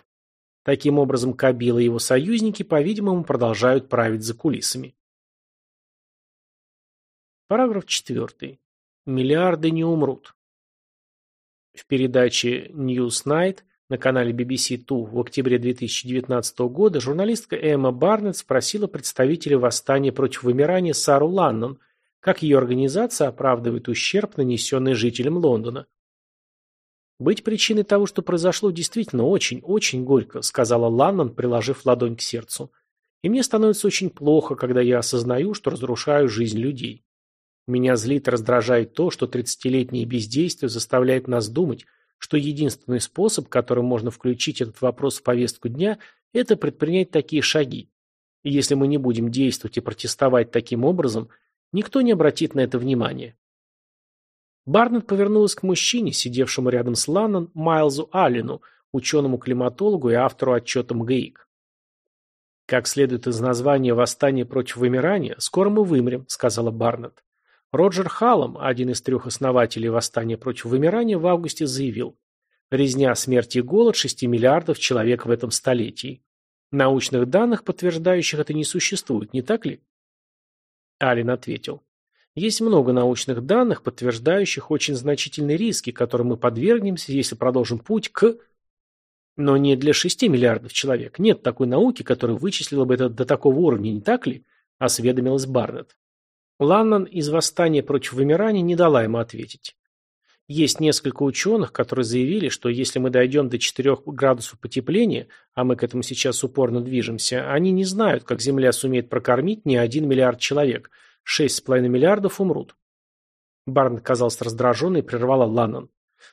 Таким образом, Кабила и его союзники, по-видимому, продолжают править за кулисами. Параграф 4. Миллиарды не умрут. В передаче News Night на канале BBC Two в октябре 2019 года журналистка Эмма Барнетт спросила представителя восстания против вымирания Сару Ланнон, как ее организация оправдывает ущерб, нанесенный жителям Лондона. «Быть причиной того, что произошло, действительно очень-очень горько», сказала Ланнон, приложив ладонь к сердцу. «И мне становится очень плохо, когда я осознаю, что разрушаю жизнь людей. Меня злит и раздражает то, что тридцатилетнее бездействие заставляет нас думать, что единственный способ, которым можно включить этот вопрос в повестку дня, это предпринять такие шаги. И если мы не будем действовать и протестовать таким образом, никто не обратит на это внимания. Барнетт повернулась к мужчине, сидевшему рядом с Ланнон, Майлзу Аллену, ученому-климатологу и автору отчета МГИК. «Как следует из названия «Восстание против вымирания», скоро мы вымрем», — сказала Барнетт. Роджер Халлом, один из трех основателей восстания против вымирания, в августе заявил, «Резня, смерть и голод 6 миллиардов человек в этом столетии. Научных данных, подтверждающих это, не существует, не так ли?» Аллен ответил, «Есть много научных данных, подтверждающих очень значительные риски, которым мы подвергнемся, если продолжим путь к...» Но не для 6 миллиардов человек. Нет такой науки, которая вычислила бы это до такого уровня, не так ли? Осведомилась Барнетт. Ланнан из «Восстания против вымирания» не дала ему ответить. Есть несколько ученых, которые заявили, что если мы дойдем до 4 градусов потепления, а мы к этому сейчас упорно движемся, они не знают, как Земля сумеет прокормить не один миллиард человек. 6,5 миллиардов умрут. Барн казался раздраженной и прервала Ланнан.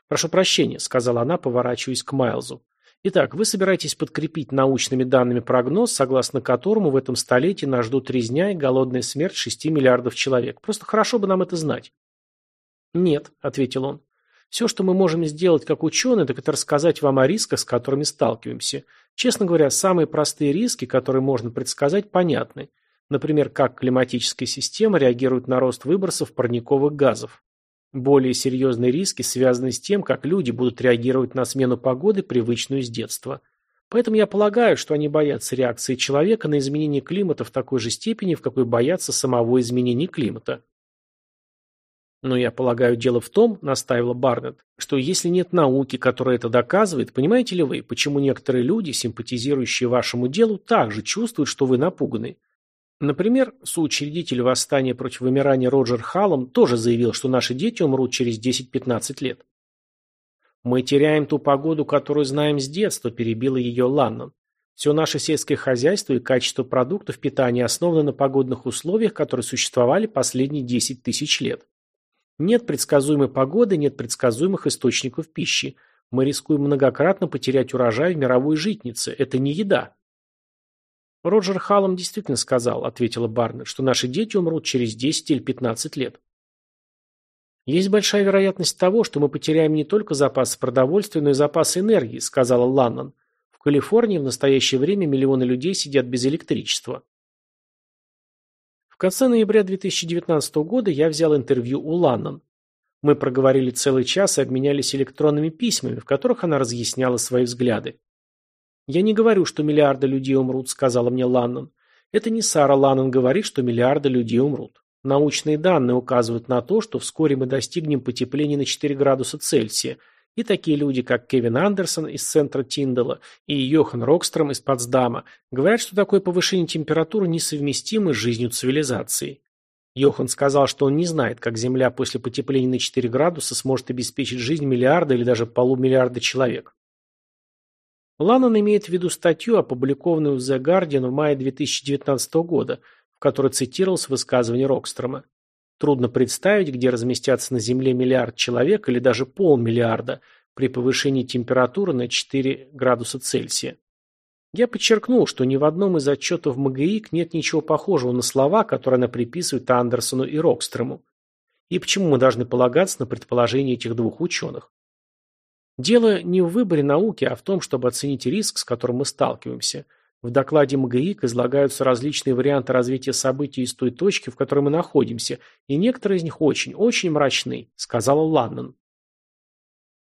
«Прошу прощения», — сказала она, поворачиваясь к Майлзу. Итак, вы собираетесь подкрепить научными данными прогноз, согласно которому в этом столетии нас ждут резня и голодная смерть 6 миллиардов человек. Просто хорошо бы нам это знать. Нет, ответил он. Все, что мы можем сделать как ученые, так это рассказать вам о рисках, с которыми сталкиваемся. Честно говоря, самые простые риски, которые можно предсказать, понятны. Например, как климатическая система реагирует на рост выбросов парниковых газов. Более серьезные риски связаны с тем, как люди будут реагировать на смену погоды, привычную с детства. Поэтому я полагаю, что они боятся реакции человека на изменение климата в такой же степени, в какой боятся самого изменения климата. Но я полагаю, дело в том, настаивала Барнетт, что если нет науки, которая это доказывает, понимаете ли вы, почему некоторые люди, симпатизирующие вашему делу, также чувствуют, что вы напуганы? Например, соучредитель восстания против вымирания Роджер Халлом тоже заявил, что наши дети умрут через 10-15 лет. «Мы теряем ту погоду, которую знаем с детства», – перебила ее Ланнон. «Все наше сельское хозяйство и качество продуктов питания основано на погодных условиях, которые существовали последние 10 тысяч лет. Нет предсказуемой погоды, нет предсказуемых источников пищи. Мы рискуем многократно потерять урожай в мировой житнице. Это не еда». Роджер Халлом действительно сказал, ответила Барнетт, что наши дети умрут через 10 или 15 лет. Есть большая вероятность того, что мы потеряем не только запасы продовольствия, но и запасы энергии, сказала Ланнон. В Калифорнии в настоящее время миллионы людей сидят без электричества. В конце ноября 2019 года я взял интервью у Ланнон. Мы проговорили целый час и обменялись электронными письмами, в которых она разъясняла свои взгляды. «Я не говорю, что миллиарды людей умрут», — сказала мне Ланнон. «Это не Сара Ланнон говорит, что миллиарды людей умрут. Научные данные указывают на то, что вскоре мы достигнем потепления на 4 градуса Цельсия, и такие люди, как Кевин Андерсон из центра Тиндала и Йохан Рокстром из Потсдама, говорят, что такое повышение температуры несовместимо с жизнью цивилизации. Йохан сказал, что он не знает, как Земля после потепления на 4 градуса сможет обеспечить жизнь миллиарда или даже полумиллиарда человек. Ланнон имеет в виду статью, опубликованную в The Guardian в мае 2019 года, в которой цитировалось высказывание Рокстрома. Трудно представить, где разместятся на Земле миллиард человек или даже полмиллиарда при повышении температуры на 4 градуса Цельсия. Я подчеркнул, что ни в одном из отчетов МГИК нет ничего похожего на слова, которые она приписывает Андерсону и Рокстрому. И почему мы должны полагаться на предположения этих двух ученых? Дело не в выборе науки, а в том, чтобы оценить риск, с которым мы сталкиваемся. В докладе МГИК излагаются различные варианты развития событий из той точки, в которой мы находимся, и некоторые из них очень, очень мрачны, сказала Ланнон.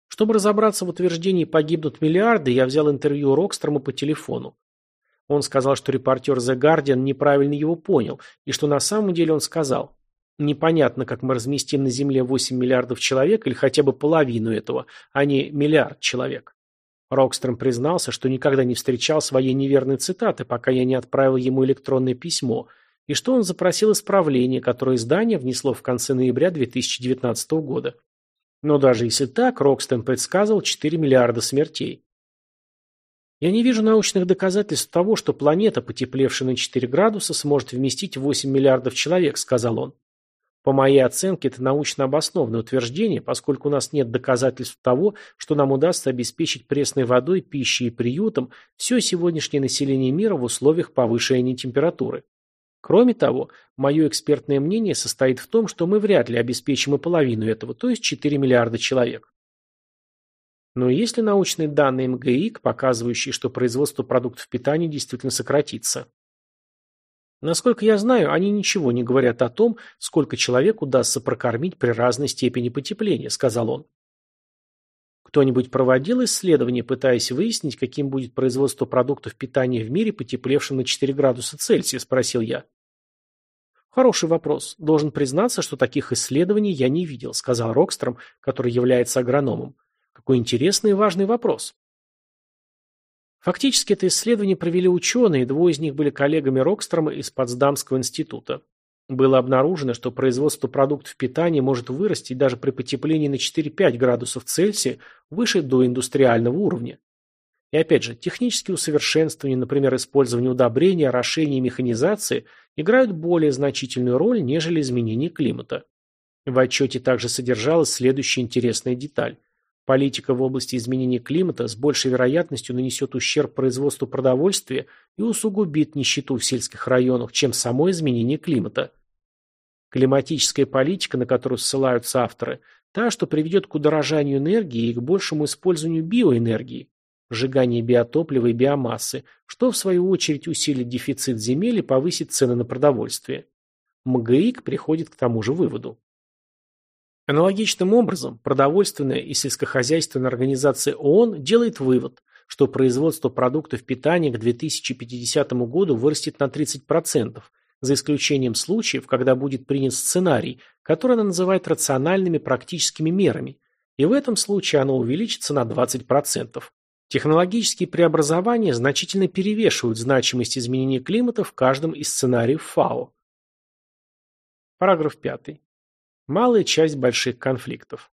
Чтобы разобраться в утверждении «погибнут миллиарды», я взял интервью Рокстрома по телефону. Он сказал, что репортер The Guardian неправильно его понял, и что на самом деле он сказал. Непонятно, как мы разместим на Земле 8 миллиардов человек или хотя бы половину этого, а не миллиард человек. Рокстром признался, что никогда не встречал своей неверной цитаты, пока я не отправил ему электронное письмо, и что он запросил исправление, которое издание внесло в конце ноября 2019 года. Но даже если так, Рокстем предсказывал 4 миллиарда смертей. Я не вижу научных доказательств того, что планета, потеплевшая на 4 градуса, сможет вместить 8 миллиардов человек, сказал он. По моей оценке, это научно обоснованное утверждение, поскольку у нас нет доказательств того, что нам удастся обеспечить пресной водой, пищей и приютом все сегодняшнее население мира в условиях повышения температуры. Кроме того, мое экспертное мнение состоит в том, что мы вряд ли обеспечим и половину этого, то есть 4 миллиарда человек. Но есть ли научные данные МГИК, показывающие, что производство продуктов питания действительно сократится? Насколько я знаю, они ничего не говорят о том, сколько человек удастся прокормить при разной степени потепления, сказал он. Кто-нибудь проводил исследование, пытаясь выяснить, каким будет производство продуктов питания в мире, потеплевшем на 4 градуса Цельсия, спросил я. Хороший вопрос. Должен признаться, что таких исследований я не видел, сказал Рокстром, который является агрономом. Какой интересный и важный вопрос. Фактически это исследование провели ученые, двое из них были коллегами Рокстрома из Потсдамского института. Было обнаружено, что производство продуктов питания может вырасти даже при потеплении на 4-5 градусов Цельсия выше доиндустриального уровня. И опять же, технические усовершенствования, например, использование удобрения, орошения и механизации, играют более значительную роль, нежели изменение климата. В отчете также содержалась следующая интересная деталь. Политика в области изменения климата с большей вероятностью нанесет ущерб производству продовольствия и усугубит нищету в сельских районах, чем само изменение климата. Климатическая политика, на которую ссылаются авторы, та, что приведет к удорожанию энергии и к большему использованию биоэнергии, сжигания биотоплива и биомассы, что в свою очередь усилит дефицит земель и повысит цены на продовольствие. МГИК приходит к тому же выводу. Аналогичным образом, продовольственная и сельскохозяйственная организация ООН делает вывод, что производство продуктов питания к 2050 году вырастет на 30%, за исключением случаев, когда будет принят сценарий, который она называет рациональными практическими мерами, и в этом случае оно увеличится на 20%. Технологические преобразования значительно перевешивают значимость изменения климата в каждом из сценариев ФАО. Параграф 5. Малая часть больших конфликтов.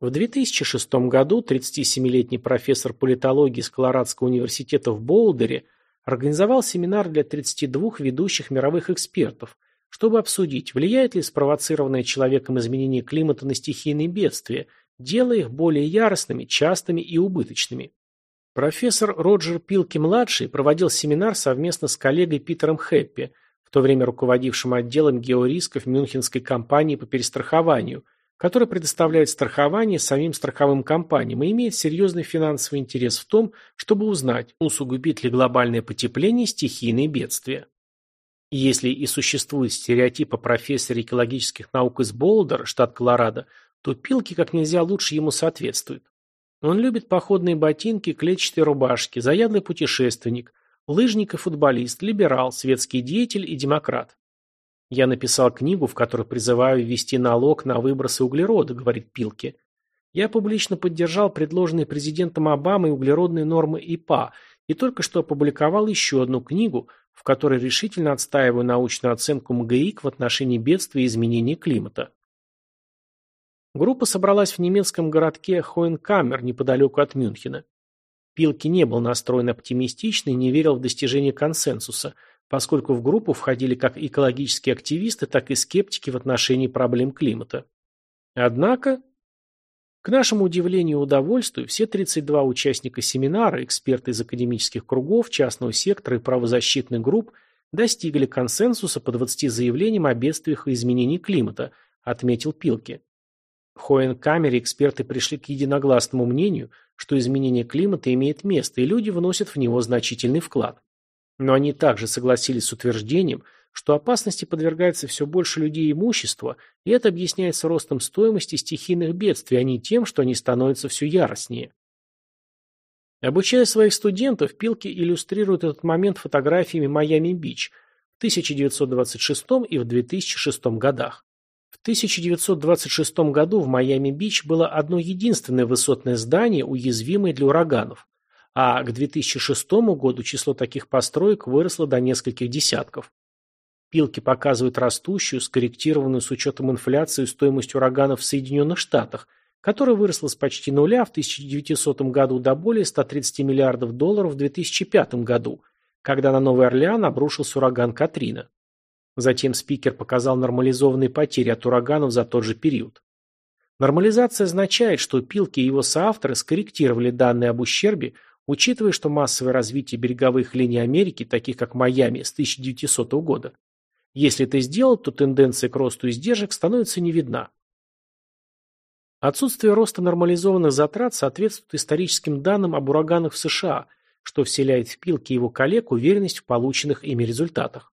В 2006 году 37-летний профессор политологии с Колорадского университета в Боулдере организовал семинар для 32 ведущих мировых экспертов, чтобы обсудить, влияет ли спровоцированное человеком изменение климата на стихийные бедствия, делая их более яростными, частыми и убыточными. Профессор Роджер Пилки-младший проводил семинар совместно с коллегой Питером Хэппи – то время руководившим отделом георисков Мюнхенской компании по перестрахованию, которая предоставляет страхование самим страховым компаниям и имеет серьезный финансовый интерес в том, чтобы узнать, усугубит ли глобальное потепление стихийные бедствия. Если и существует стереотип о профессоре экологических наук из Болдера, штат Колорадо, то Пилки как нельзя лучше ему соответствует. Он любит походные ботинки, клетчатые рубашки, заядлый путешественник – Лыжник и футболист, либерал, светский деятель и демократ. Я написал книгу, в которой призываю ввести налог на выбросы углерода, говорит Пилке. Я публично поддержал предложенные президентом Обамой углеродные нормы ИПА и только что опубликовал еще одну книгу, в которой решительно отстаиваю научную оценку МГИК в отношении бедствия и изменения климата. Группа собралась в немецком городке Хоенкамер неподалеку от Мюнхена. Пилки не был настроен оптимистично и не верил в достижение консенсуса, поскольку в группу входили как экологические активисты, так и скептики в отношении проблем климата. Однако, к нашему удивлению и удовольствию, все 32 участника семинара, эксперты из академических кругов, частного сектора и правозащитных групп достигли консенсуса по 20 заявлениям о бедствиях и изменении климата, отметил Пилки. В Хоенкамере эксперты пришли к единогласному мнению – что изменение климата имеет место, и люди вносят в него значительный вклад. Но они также согласились с утверждением, что опасности подвергается все больше людей и имущества, и это объясняется ростом стоимости стихийных бедствий, а не тем, что они становятся все яростнее. Обучая своих студентов, Пилки иллюстрирует этот момент фотографиями Майами-Бич в 1926 и в 2006 годах. В 1926 году в Майами-Бич было одно единственное высотное здание, уязвимое для ураганов, а к 2006 году число таких построек выросло до нескольких десятков. Пилки показывают растущую, скорректированную с учетом инфляции стоимость ураганов в Соединенных Штатах, которая выросла с почти нуля в 1900 году до более 130 миллиардов долларов в 2005 году, когда на Новый Орлеан обрушился ураган Катрина. Затем спикер показал нормализованные потери от ураганов за тот же период. Нормализация означает, что Пилки и его соавторы скорректировали данные об ущербе, учитывая, что массовое развитие береговых линий Америки, таких как Майами, с 1900 года. Если это сделать, то тенденция к росту издержек становится не видна. Отсутствие роста нормализованных затрат соответствует историческим данным об ураганах в США, что вселяет в Пилки и его коллег уверенность в полученных ими результатах.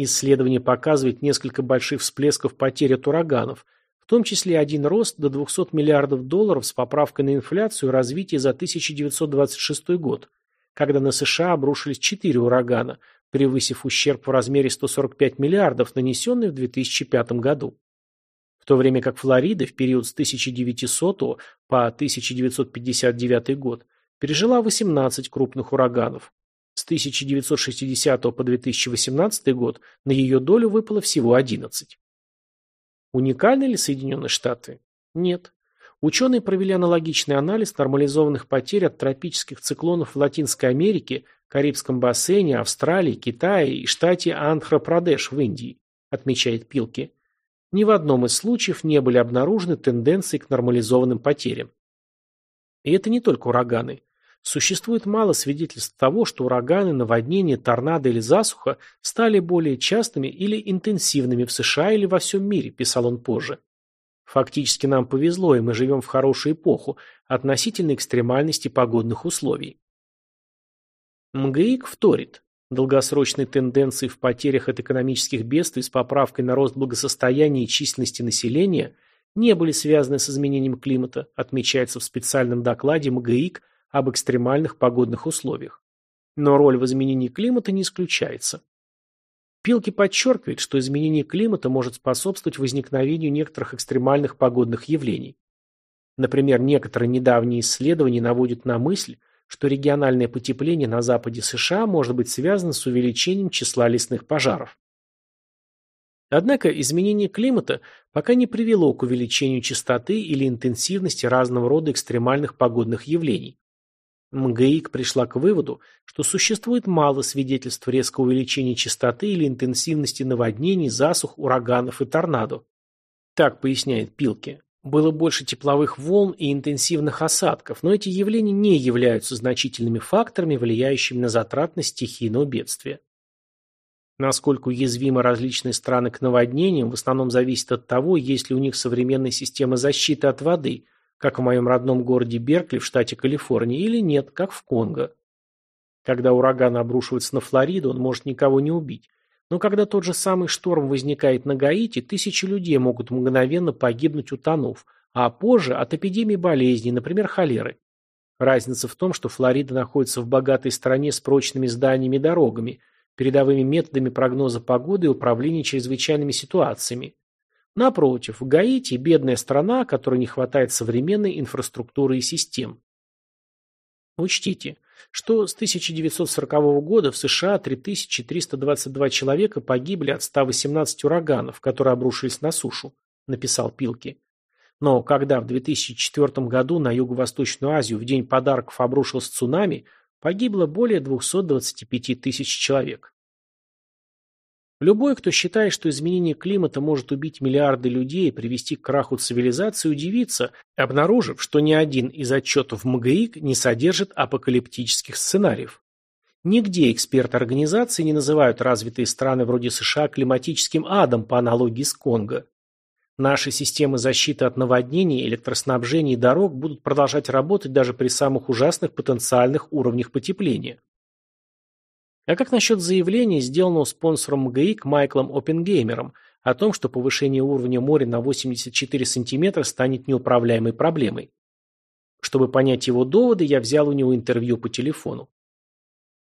Исследование показывает несколько больших всплесков потерь от ураганов, в том числе один рост до 200 миллиардов долларов с поправкой на инфляцию и развитие за 1926 год, когда на США обрушились четыре урагана, превысив ущерб в размере 145 миллиардов, нанесенный в 2005 году. В то время как Флорида в период с 1900 по 1959 год пережила 18 крупных ураганов. С 1960 по 2018 год на ее долю выпало всего 11. Уникальны ли Соединенные Штаты? Нет. Ученые провели аналогичный анализ нормализованных потерь от тропических циклонов в Латинской Америке, Карибском бассейне, Австралии, Китае и штате Андхра-Прадеш в Индии, отмечает Пилки. Ни в одном из случаев не были обнаружены тенденции к нормализованным потерям. И это не только ураганы. Существует мало свидетельств того, что ураганы, наводнения, торнадо или засуха стали более частыми или интенсивными в США или во всем мире, писал он позже. Фактически нам повезло, и мы живем в хорошую эпоху относительно экстремальности погодных условий. МГИК вторит. Долгосрочные тенденции в потерях от экономических бедствий с поправкой на рост благосостояния и численности населения не были связаны с изменением климата, отмечается в специальном докладе МГИК об экстремальных погодных условиях. Но роль в изменении климата не исключается. Пилки подчеркивает, что изменение климата может способствовать возникновению некоторых экстремальных погодных явлений. Например, некоторые недавние исследования наводят на мысль, что региональное потепление на западе США может быть связано с увеличением числа лесных пожаров. Однако изменение климата пока не привело к увеличению частоты или интенсивности разного рода экстремальных погодных явлений. МГИК пришла к выводу, что существует мало свидетельств резкого увеличения частоты или интенсивности наводнений, засух, ураганов и торнадо. Так поясняет Пилке. Было больше тепловых волн и интенсивных осадков, но эти явления не являются значительными факторами, влияющими на затратность стихийного бедствия. Насколько уязвимы различные страны к наводнениям, в основном зависит от того, есть ли у них современная система защиты от воды – как в моем родном городе Беркли в штате Калифорния, или нет, как в Конго. Когда ураган обрушивается на Флориду, он может никого не убить. Но когда тот же самый шторм возникает на Гаити, тысячи людей могут мгновенно погибнуть утонув, а позже от эпидемии болезней, например, холеры. Разница в том, что Флорида находится в богатой стране с прочными зданиями и дорогами, передовыми методами прогноза погоды и управления чрезвычайными ситуациями. Напротив, Гаити – бедная страна, которой не хватает современной инфраструктуры и систем. Учтите, что с 1940 года в США 3322 человека погибли от 118 ураганов, которые обрушились на сушу, написал Пилки. Но когда в 2004 году на Юго-Восточную Азию в день подарков обрушился цунами, погибло более 225 тысяч человек. Любой, кто считает, что изменение климата может убить миллиарды людей и привести к краху цивилизации, удивится, обнаружив, что ни один из отчетов МГИК не содержит апокалиптических сценариев. Нигде эксперты организации не называют развитые страны вроде США климатическим адом по аналогии с Конго. Наши системы защиты от наводнений, электроснабжения и дорог будут продолжать работать даже при самых ужасных потенциальных уровнях потепления. А как насчет заявления, сделанного спонсором МГИК Майклом Оппенгеймером, о том, что повышение уровня моря на 84 сантиметра станет неуправляемой проблемой? Чтобы понять его доводы, я взял у него интервью по телефону.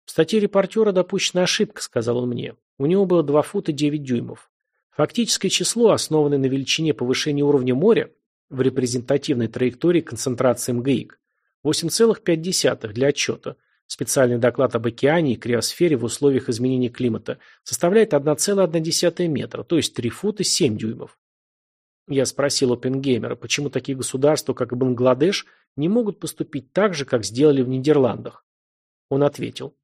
В статье репортера допущена ошибка, сказал он мне. У него было 2 фута 9 дюймов. Фактическое число, основанное на величине повышения уровня моря в репрезентативной траектории концентрации МГИК, 8,5 для отчета – Специальный доклад об океане и криосфере в условиях изменения климата составляет 1,1 метра, то есть 3 фута 7 дюймов. Я спросил Оппенгеймера, почему такие государства, как Бангладеш, не могут поступить так же, как сделали в Нидерландах. Он ответил.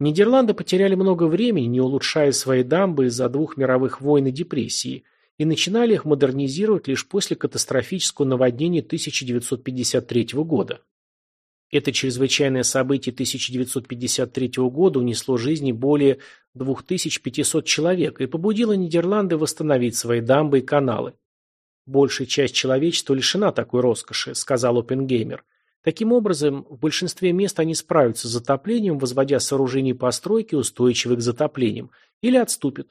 Нидерланды потеряли много времени, не улучшая свои дамбы из-за двух мировых войн и депрессии, и начинали их модернизировать лишь после катастрофического наводнения 1953 года. Это чрезвычайное событие 1953 года унесло жизни более 2500 человек и побудило Нидерланды восстановить свои дамбы и каналы. Большая часть человечества лишена такой роскоши, сказал Опенгеймер. Таким образом, в большинстве мест они справятся с затоплением, возводя сооружения и постройки, устойчивые к затоплениям, или отступят.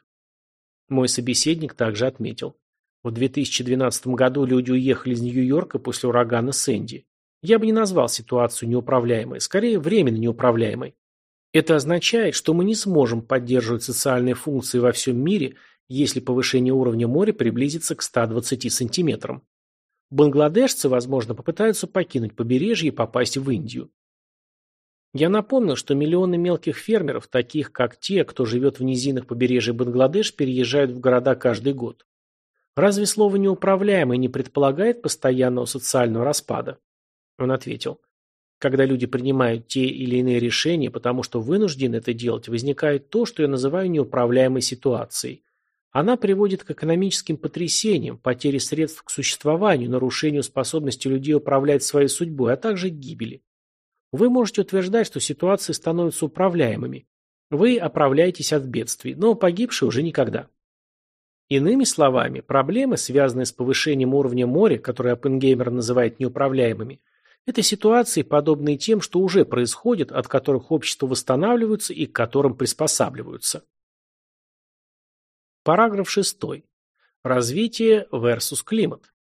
Мой собеседник также отметил. В 2012 году люди уехали из Нью-Йорка после урагана Сэнди. Я бы не назвал ситуацию неуправляемой, скорее временно неуправляемой. Это означает, что мы не сможем поддерживать социальные функции во всем мире, если повышение уровня моря приблизится к 120 сантиметрам. Бангладешцы, возможно, попытаются покинуть побережье и попасть в Индию. Я напомнил, что миллионы мелких фермеров, таких как те, кто живет в низинах побережья Бангладеш, переезжают в города каждый год. Разве слово «неуправляемый» не предполагает постоянного социального распада? Он ответил. Когда люди принимают те или иные решения, потому что вынуждены это делать, возникает то, что я называю неуправляемой ситуацией. Она приводит к экономическим потрясениям, потере средств к существованию, нарушению способности людей управлять своей судьбой, а также гибели. Вы можете утверждать, что ситуации становятся управляемыми. Вы оправляетесь от бедствий, но погибшие уже никогда. Иными словами, проблемы, связанные с повышением уровня моря, которые Оппенгеймер называет неуправляемыми, это ситуации, подобные тем, что уже происходит, от которых общества восстанавливаются и к которым приспосабливаются. Параграф 6. Развитие versus климат.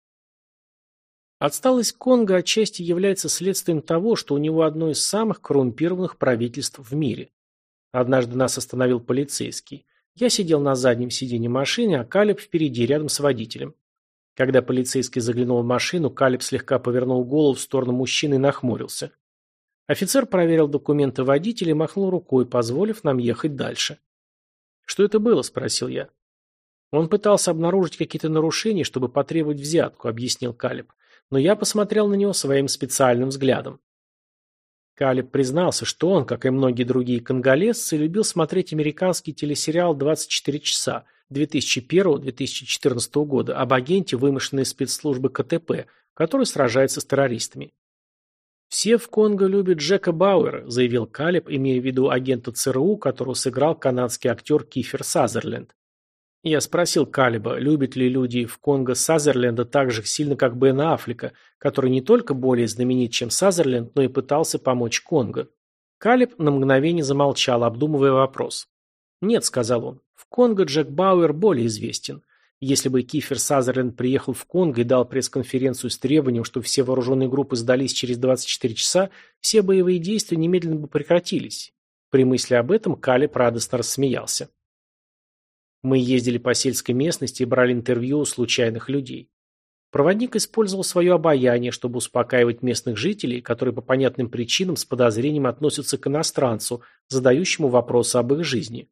Отсталость Конго отчасти является следствием того, что у него одно из самых коррумпированных правительств в мире. Однажды нас остановил полицейский. Я сидел на заднем сиденье машины, а Калеб впереди, рядом с водителем. Когда полицейский заглянул в машину, Калеб слегка повернул голову в сторону мужчины и нахмурился. Офицер проверил документы водителя и махнул рукой, позволив нам ехать дальше. «Что это было?» – спросил я. Он пытался обнаружить какие-то нарушения, чтобы потребовать взятку, объяснил Калиб. Но я посмотрел на него своим специальным взглядом. Калиб признался, что он, как и многие другие конголезцы, любил смотреть американский телесериал «24 часа» 2001-2014 года об агенте вымышленной спецслужбы КТП, который сражается с террористами. «Все в Конго любят Джека Бауэра», заявил Калиб, имея в виду агента ЦРУ, которого сыграл канадский актер Кифер Сазерленд. Я спросил Калиба, любят ли люди в Конго Сазерленда так же сильно, как Бена Аффлека, который не только более знаменит, чем Сазерленд, но и пытался помочь Конго. Калиб на мгновение замолчал, обдумывая вопрос. «Нет», — сказал он, — «в Конго Джек Бауэр более известен. Если бы Кифер Сазерленд приехал в Конго и дал пресс-конференцию с требованием, что все вооруженные группы сдались через 24 часа, все боевые действия немедленно бы прекратились». При мысли об этом Калиб радостно рассмеялся. Мы ездили по сельской местности и брали интервью у случайных людей. Проводник использовал свое обаяние, чтобы успокаивать местных жителей, которые по понятным причинам с подозрением относятся к иностранцу, задающему вопросы об их жизни.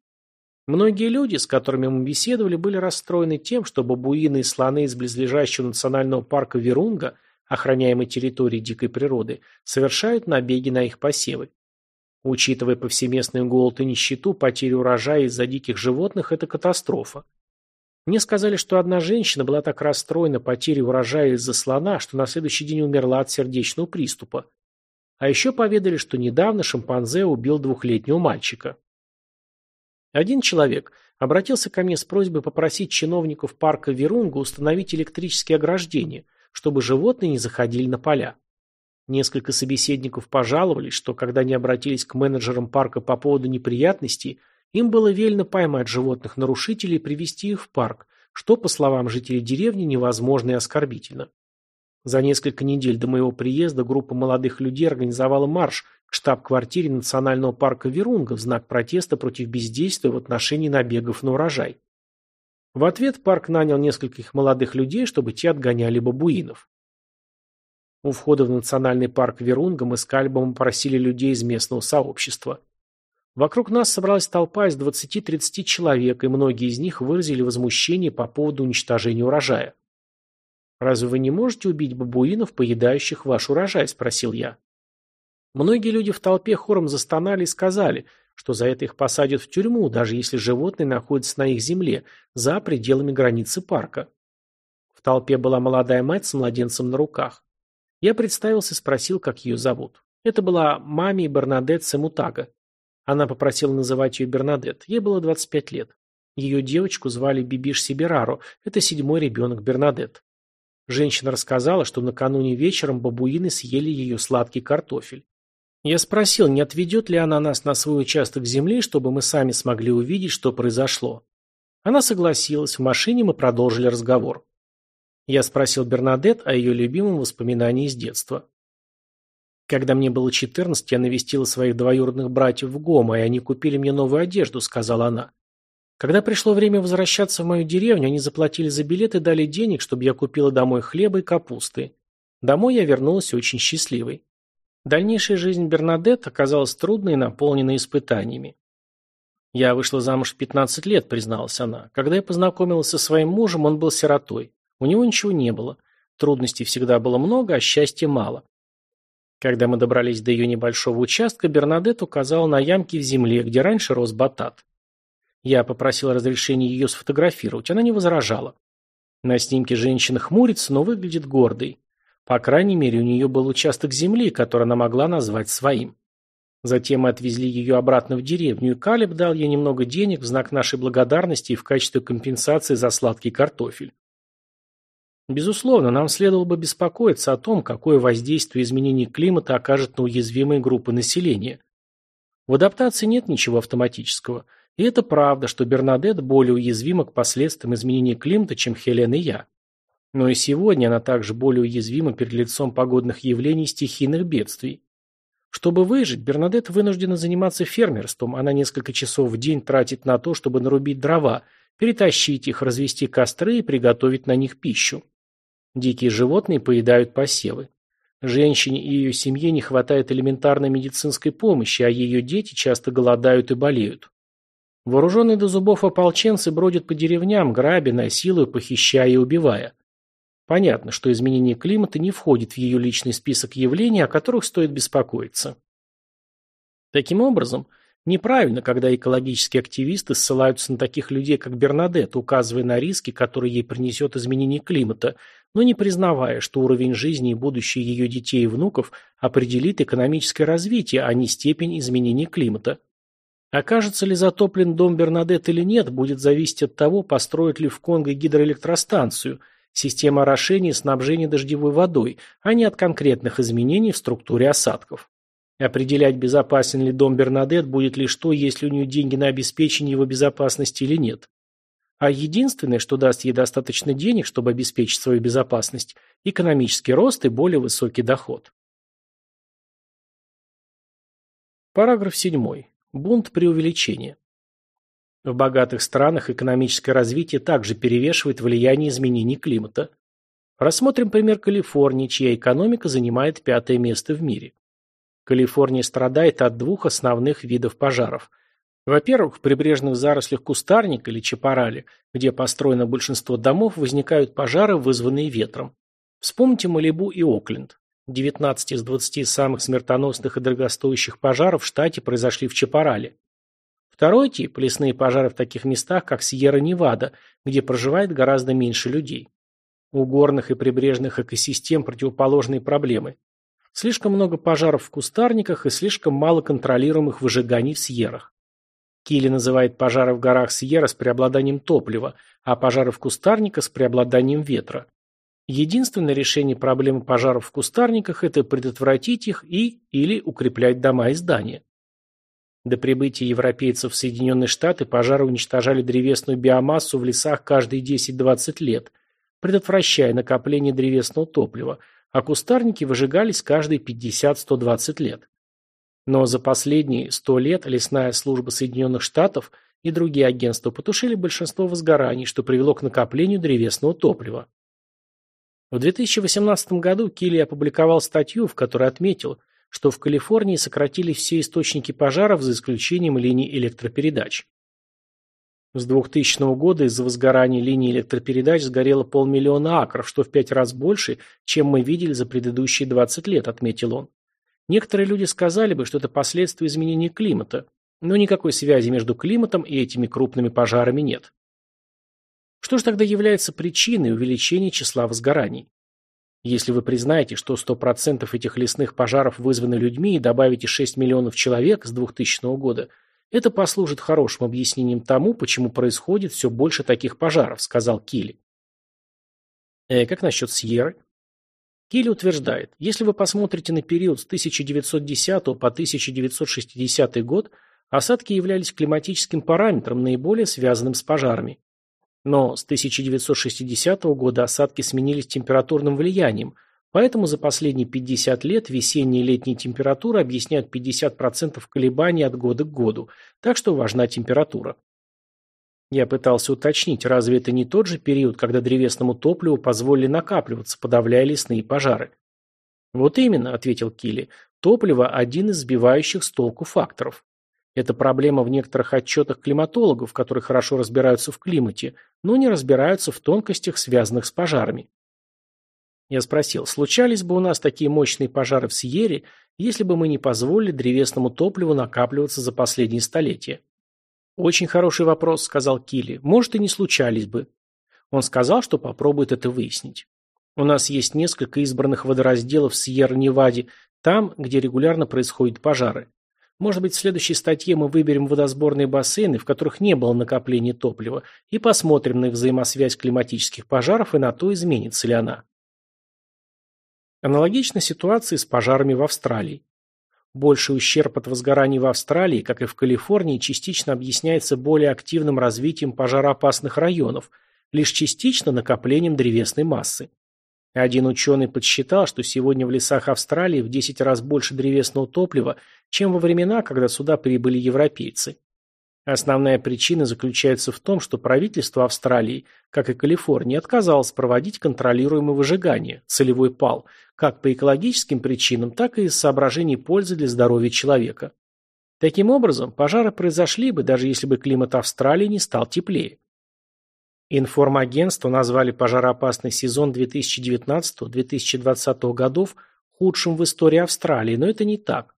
Многие люди, с которыми мы беседовали, были расстроены тем, что бабуины и слоны из близлежащего национального парка Верунга, охраняемой территории дикой природы, совершают набеги на их посевы. Учитывая повсеместный голод и нищету, потерю урожая из-за диких животных – это катастрофа. Мне сказали, что одна женщина была так расстроена потерей урожая из-за слона, что на следующий день умерла от сердечного приступа. А еще поведали, что недавно шимпанзе убил двухлетнего мальчика. Один человек обратился ко мне с просьбой попросить чиновников парка Верунга установить электрические ограждения, чтобы животные не заходили на поля. Несколько собеседников пожаловались, что когда они обратились к менеджерам парка по поводу неприятностей, им было велено поймать животных-нарушителей и привести их в парк, что, по словам жителей деревни, невозможно и оскорбительно. За несколько недель до моего приезда группа молодых людей организовала марш штаб-квартире Национального парка Верунга в знак протеста против бездействия в отношении набегов на урожай. В ответ парк нанял нескольких молодых людей, чтобы те отгоняли бабуинов. У входа в национальный парк Верунга мы с Кальбом просили людей из местного сообщества. Вокруг нас собралась толпа из 20-30 человек, и многие из них выразили возмущение по поводу уничтожения урожая. «Разве вы не можете убить бабуинов, поедающих ваш урожай?» – спросил я. Многие люди в толпе хором застонали и сказали, что за это их посадят в тюрьму, даже если животные находятся на их земле, за пределами границы парка. В толпе была молодая мать с младенцем на руках. Я представился и спросил, как ее зовут. Это была маме Бернадет Семутага. Она попросила называть ее Бернадет. Ей было 25 лет. Ее девочку звали Бибиш Сибераро. Это седьмой ребенок Бернадет. Женщина рассказала, что накануне вечером бабуины съели ее сладкий картофель. Я спросил, не отведет ли она нас на свой участок земли, чтобы мы сами смогли увидеть, что произошло. Она согласилась, в машине мы продолжили разговор. Я спросил Бернадет о ее любимом воспоминании из детства. Когда мне было 14, я навестила своих двоюродных братьев в Гома, и они купили мне новую одежду, сказала она. Когда пришло время возвращаться в мою деревню, они заплатили за билет и дали денег, чтобы я купила домой хлеба и капусты. Домой я вернулась очень счастливой. Дальнейшая жизнь Бернадет оказалась трудной и наполненной испытаниями. «Я вышла замуж в 15 лет», — призналась она. «Когда я познакомилась со своим мужем, он был сиротой. У него ничего не было. Трудностей всегда было много, а счастья мало. Когда мы добрались до ее небольшого участка, Бернадет указала на ямки в земле, где раньше рос батат. Я попросил разрешения ее сфотографировать, она не возражала. На снимке женщина хмурится, но выглядит гордой. По крайней мере, у нее был участок земли, который она могла назвать своим. Затем мы отвезли ее обратно в деревню, и Калиб дал ей немного денег в знак нашей благодарности и в качестве компенсации за сладкий картофель. Безусловно, нам следовало бы беспокоиться о том, какое воздействие изменений климата окажет на уязвимые группы населения. В адаптации нет ничего автоматического – и это правда, что Бернадет более уязвима к последствиям изменения климата, чем Хелен и я. Но и сегодня она также более уязвима перед лицом погодных явлений и стихийных бедствий. Чтобы выжить, Бернадет вынуждена заниматься фермерством. Она несколько часов в день тратит на то, чтобы нарубить дрова, перетащить их, развести костры и приготовить на них пищу. Дикие животные поедают посевы. Женщине и ее семье не хватает элементарной медицинской помощи, а ее дети часто голодают и болеют. Вооруженные до зубов ополченцы бродят по деревням, грабя, насилуя, похищая и убивая. Понятно, что изменение климата не входит в ее личный список явлений, о которых стоит беспокоиться. Таким образом, неправильно, когда экологические активисты ссылаются на таких людей, как Бернадет, указывая на риски, которые ей принесет изменение климата, но не признавая, что уровень жизни и будущее ее детей и внуков определит экономическое развитие, а не степень изменения климата. Окажется ли затоплен дом Бернадет или нет, будет зависеть от того, построят ли в Конго гидроэлектростанцию, система орошения и снабжения дождевой водой, а не от конкретных изменений в структуре осадков. Определять, безопасен ли дом Бернадет, будет лишь то, есть ли у нее деньги на обеспечение его безопасности или нет. А единственное, что даст ей достаточно денег, чтобы обеспечить свою безопасность – экономический рост и более высокий доход. Параграф 7. Бунт преувеличения. В богатых странах экономическое развитие также перевешивает влияние изменений климата. Рассмотрим пример Калифорнии, чья экономика занимает пятое место в мире. Калифорния страдает от двух основных видов пожаров. Во-первых, в прибрежных зарослях кустарника или чапарали, где построено большинство домов, возникают пожары, вызванные ветром. Вспомните Малибу и Окленд. 19 из 20 самых смертоносных и дорогостоящих пожаров в штате произошли в Чапарале. Второй тип – лесные пожары в таких местах, как Сьерра-Невада, где проживает гораздо меньше людей. У горных и прибрежных экосистем противоположные проблемы. Слишком много пожаров в кустарниках и слишком мало контролируемых выжиганий в Сьеррах. Килли называет пожары в горах Сьерра с преобладанием топлива, а пожары в кустарниках с преобладанием ветра. Единственное решение проблемы пожаров в кустарниках – это предотвратить их и или укреплять дома и здания. До прибытия европейцев в Соединенные Штаты пожары уничтожали древесную биомассу в лесах каждые 10-20 лет, предотвращая накопление древесного топлива, а кустарники выжигались каждые 50-120 лет. Но за последние 100 лет лесная служба Соединенных Штатов и другие агентства потушили большинство возгораний, что привело к накоплению древесного топлива. В 2018 году Килли опубликовал статью, в которой отметил, что в Калифорнии сократили все источники пожаров за исключением линий электропередач. С 2000 года из-за возгорания линий электропередач сгорело полмиллиона акров, что в пять раз больше, чем мы видели за предыдущие 20 лет, отметил он. Некоторые люди сказали бы, что это последствия изменения климата, но никакой связи между климатом и этими крупными пожарами нет. Что же тогда является причиной увеличения числа возгораний? Если вы признаете, что 100% этих лесных пожаров вызваны людьми и добавите 6 миллионов человек с 2000 года, это послужит хорошим объяснением тому, почему происходит все больше таких пожаров, сказал Килли. Э, как насчет Сьерры? Килли утверждает, если вы посмотрите на период с 1910 по 1960 год, осадки являлись климатическим параметром, наиболее связанным с пожарами. Но с 1960 года осадки сменились температурным влиянием, поэтому за последние 50 лет весенние и летние температуры объясняют 50% колебаний от года к году, так что важна температура. Я пытался уточнить, разве это не тот же период, когда древесному топливу позволили накапливаться, подавляя лесные пожары? Вот именно, ответил Килли, топливо – один из сбивающих с толку факторов. Это проблема в некоторых отчетах климатологов, которые хорошо разбираются в климате, но не разбираются в тонкостях, связанных с пожарами. Я спросил, случались бы у нас такие мощные пожары в Сьерре, если бы мы не позволили древесному топливу накапливаться за последние столетия? «Очень хороший вопрос», — сказал Килли. «Может, и не случались бы». Он сказал, что попробует это выяснить. У нас есть несколько избранных водоразделов в Сьерра-Неваде, там, где регулярно происходят пожары. Может быть, в следующей статье мы выберем водосборные бассейны, в которых не было накопления топлива, и посмотрим на взаимосвязь климатических пожаров и на то, изменится ли она. Аналогична ситуация с пожарами в Австралии. Больший ущерб от возгораний в Австралии, как и в Калифорнии, частично объясняется более активным развитием пожароопасных районов, лишь частично накоплением древесной массы. Один ученый подсчитал, что сегодня в лесах Австралии в 10 раз больше древесного топлива, чем во времена, когда сюда прибыли европейцы. Основная причина заключается в том, что правительство Австралии, как и Калифорнии, отказалось проводить контролируемое выжигание, целевой пал, как по экологическим причинам, так и из соображений пользы для здоровья человека. Таким образом, пожары произошли бы, даже если бы климат Австралии не стал теплее. Информагентство назвали пожароопасный сезон 2019-2020 годов худшим в истории Австралии, но это не так.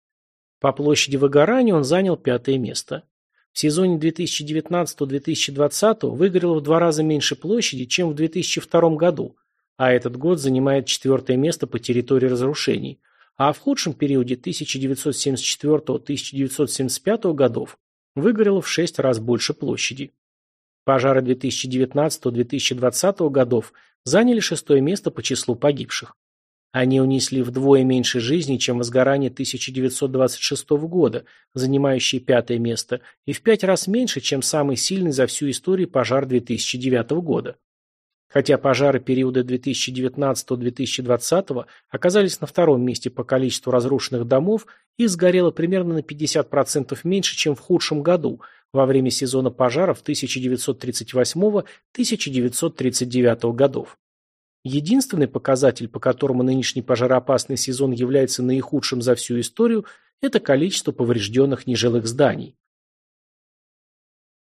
По площади выгорания он занял пятое место. В сезоне 2019-2020 выгорело в два раза меньше площади, чем в 2002 году, а этот год занимает четвертое место по территории разрушений. А в худшем периоде 1974-1975 годов выгорело в шесть раз больше площади. Пожары 2019-2020 годов заняли шестое место по числу погибших. Они унесли вдвое меньше жизней, чем возгорание 1926 года, занимающее пятое место, и в пять раз меньше, чем самый сильный за всю историю пожар 2009 года. Хотя пожары периода 2019-2020 оказались на втором месте по количеству разрушенных домов, их сгорело примерно на 50% меньше, чем в худшем году, во время сезона пожаров 1938-1939 годов. Единственный показатель, по которому нынешний пожароопасный сезон является наихудшим за всю историю, это количество поврежденных нежилых зданий.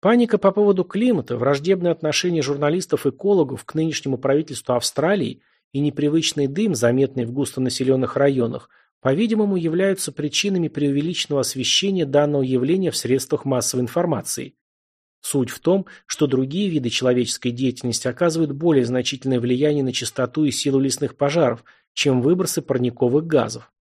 Паника по поводу климата, враждебное отношение журналистов-экологов к нынешнему правительству Австралии и непривычный дым, заметный в густонаселенных районах, по-видимому, являются причинами преувеличенного освещения данного явления в средствах массовой информации. Суть в том, что другие виды человеческой деятельности оказывают более значительное влияние на частоту и силу лесных пожаров, чем выбросы парниковых газов.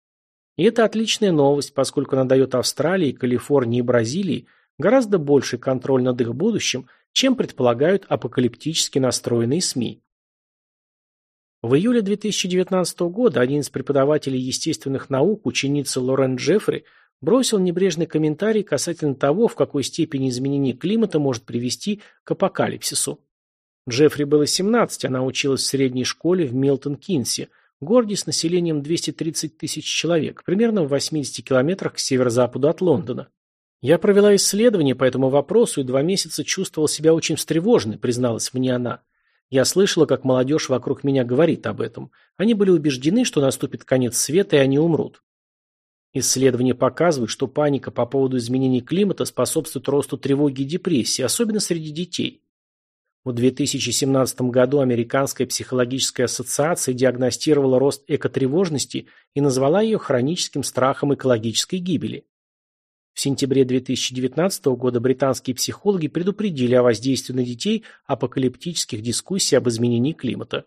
И это отличная новость, поскольку она дает Австралии, Калифорнии и Бразилии гораздо больший контроль над их будущим, чем предполагают апокалиптически настроенные СМИ. В июле 2019 года один из преподавателей естественных наук, ученица Лорен Джеффри, бросил небрежный комментарий касательно того, в какой степени изменение климата может привести к апокалипсису. Джеффри было 17, она училась в средней школе в Милтон-Кинсе, городе с населением 230 тысяч человек, примерно в 80 километрах к северо-западу от Лондона. «Я провела исследование по этому вопросу и два месяца чувствовала себя очень встревоженной», призналась мне она. Я слышала, как молодежь вокруг меня говорит об этом. Они были убеждены, что наступит конец света и они умрут. Исследования показывают, что паника по поводу изменений климата способствует росту тревоги и депрессии, особенно среди детей. В 2017 году Американская психологическая ассоциация диагностировала рост экотревожности и назвала ее хроническим страхом экологической гибели. В сентябре 2019 года британские психологи предупредили о воздействии на детей апокалиптических дискуссий об изменении климата.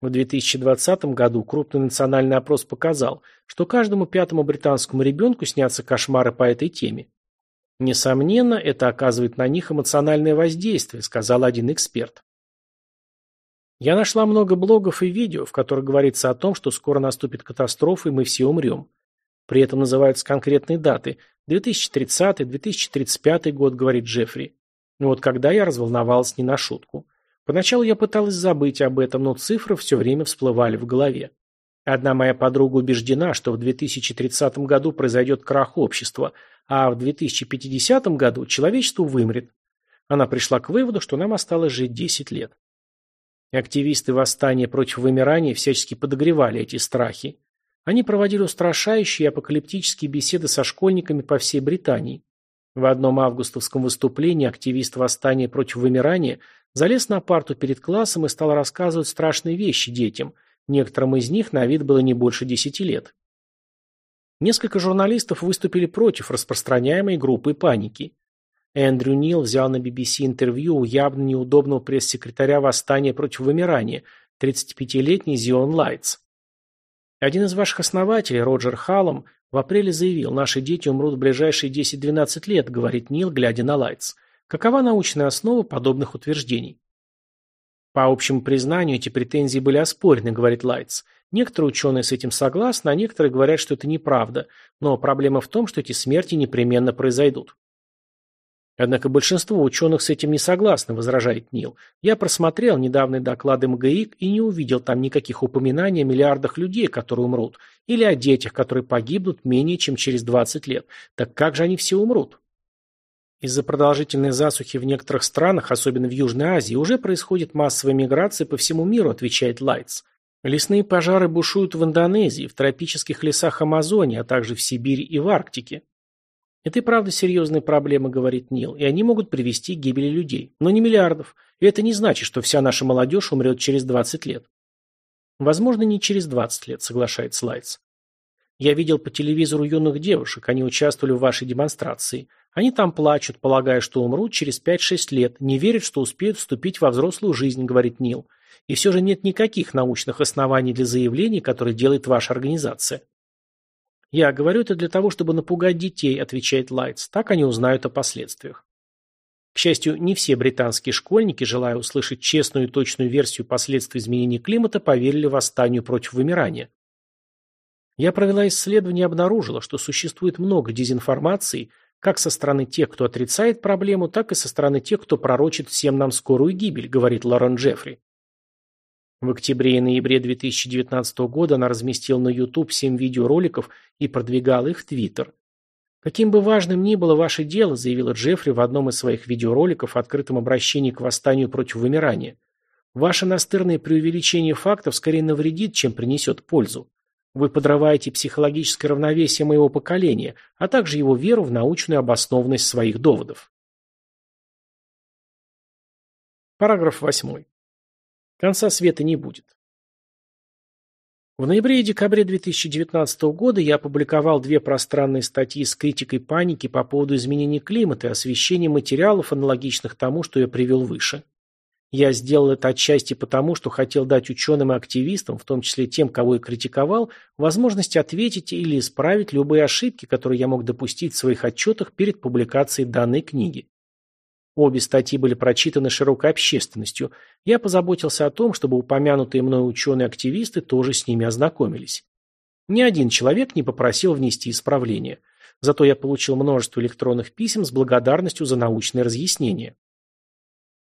В 2020 году крупный национальный опрос показал, что каждому пятому британскому ребенку снятся кошмары по этой теме. Несомненно, это оказывает на них эмоциональное воздействие, сказал один эксперт. Я нашла много блогов и видео, в которых говорится о том, что скоро наступит катастрофа и мы все умрем. При этом называются конкретные даты. 2030, 2035 год, говорит Джеффри. Вот когда я разволновалась не на шутку. Поначалу я пыталась забыть об этом, но цифры все время всплывали в голове. Одна моя подруга убеждена, что в 2030 году произойдет крах общества, а в 2050 году человечество вымрет. Она пришла к выводу, что нам осталось жить 10 лет. Активисты восстания против вымирания всячески подогревали эти страхи. Они проводили устрашающие апокалиптические беседы со школьниками по всей Британии. В одном августовском выступлении активист восстания против вымирания залез на парту перед классом и стал рассказывать страшные вещи детям. Некоторым из них на вид было не больше десяти лет. Несколько журналистов выступили против распространяемой группы паники. Эндрю Нил взял на BBC интервью у явно неудобного пресс-секретаря восстания против вымирания, 35-летней Зион Лайтс. Один из ваших основателей, Роджер Халлам, в апреле заявил, наши дети умрут в ближайшие 10-12 лет, говорит Нил, глядя на Лайтс. Какова научная основа подобных утверждений? По общему признанию, эти претензии были оспорены, говорит Лайтс. Некоторые ученые с этим согласны, а некоторые говорят, что это неправда. Но проблема в том, что эти смерти непременно произойдут. Однако большинство ученых с этим не согласны, возражает Нил. Я просмотрел недавние доклады МГИК и не увидел там никаких упоминаний о миллиардах людей, которые умрут, или о детях, которые погибнут менее чем через 20 лет. Так как же они все умрут? Из-за продолжительной засухи в некоторых странах, особенно в Южной Азии, уже происходит массовая миграция по всему миру, отвечает Лайтс. Лесные пожары бушуют в Индонезии, в тропических лесах Амазонии, а также в Сибири и в Арктике. Это и правда серьезная проблема, говорит Нил, и они могут привести к гибели людей, но не миллиардов. И это не значит, что вся наша молодежь умрет через 20 лет. Возможно, не через 20 лет, соглашается Лайтс. Я видел по телевизору юных девушек, они участвовали в вашей демонстрации. Они там плачут, полагая, что умрут через 5-6 лет, не верят, что успеют вступить во взрослую жизнь, говорит Нил. И все же нет никаких научных оснований для заявлений, которые делает ваша организация. «Я говорю это для того, чтобы напугать детей», – отвечает Лайтс. «Так они узнают о последствиях». К счастью, не все британские школьники, желая услышать честную и точную версию последствий изменения климата, поверили восстанию против вымирания. Я провела исследование и обнаружила, что существует много дезинформации как со стороны тех, кто отрицает проблему, так и со стороны тех, кто пророчит всем нам скорую гибель, говорит Лорен Джеффри. В октябре и ноябре 2019 года она разместила на YouTube 7 видеороликов и продвигала их в Твиттер. «Каким бы важным ни было ваше дело», заявила Джеффри в одном из своих видеороликов в открытом обращении к восстанию против вымирания, «ваше настырное преувеличение фактов скорее навредит, чем принесет пользу. Вы подрываете психологическое равновесие моего поколения, а также его веру в научную обоснованность своих доводов». Параграф 8. Конца света не будет. В ноябре и декабре 2019 года я опубликовал две пространные статьи с критикой паники по поводу изменения климата и освещения материалов, аналогичных тому, что я привел выше. Я сделал это отчасти потому, что хотел дать ученым и активистам, в том числе тем, кого я критиковал, возможность ответить или исправить любые ошибки, которые я мог допустить в своих отчетах перед публикацией данной книги. Обе статьи были прочитаны широкой общественностью. Я позаботился о том, чтобы упомянутые мной ученые-активисты тоже с ними ознакомились. Ни один человек не попросил внести исправления. Зато я получил множество электронных писем с благодарностью за научные разъяснения.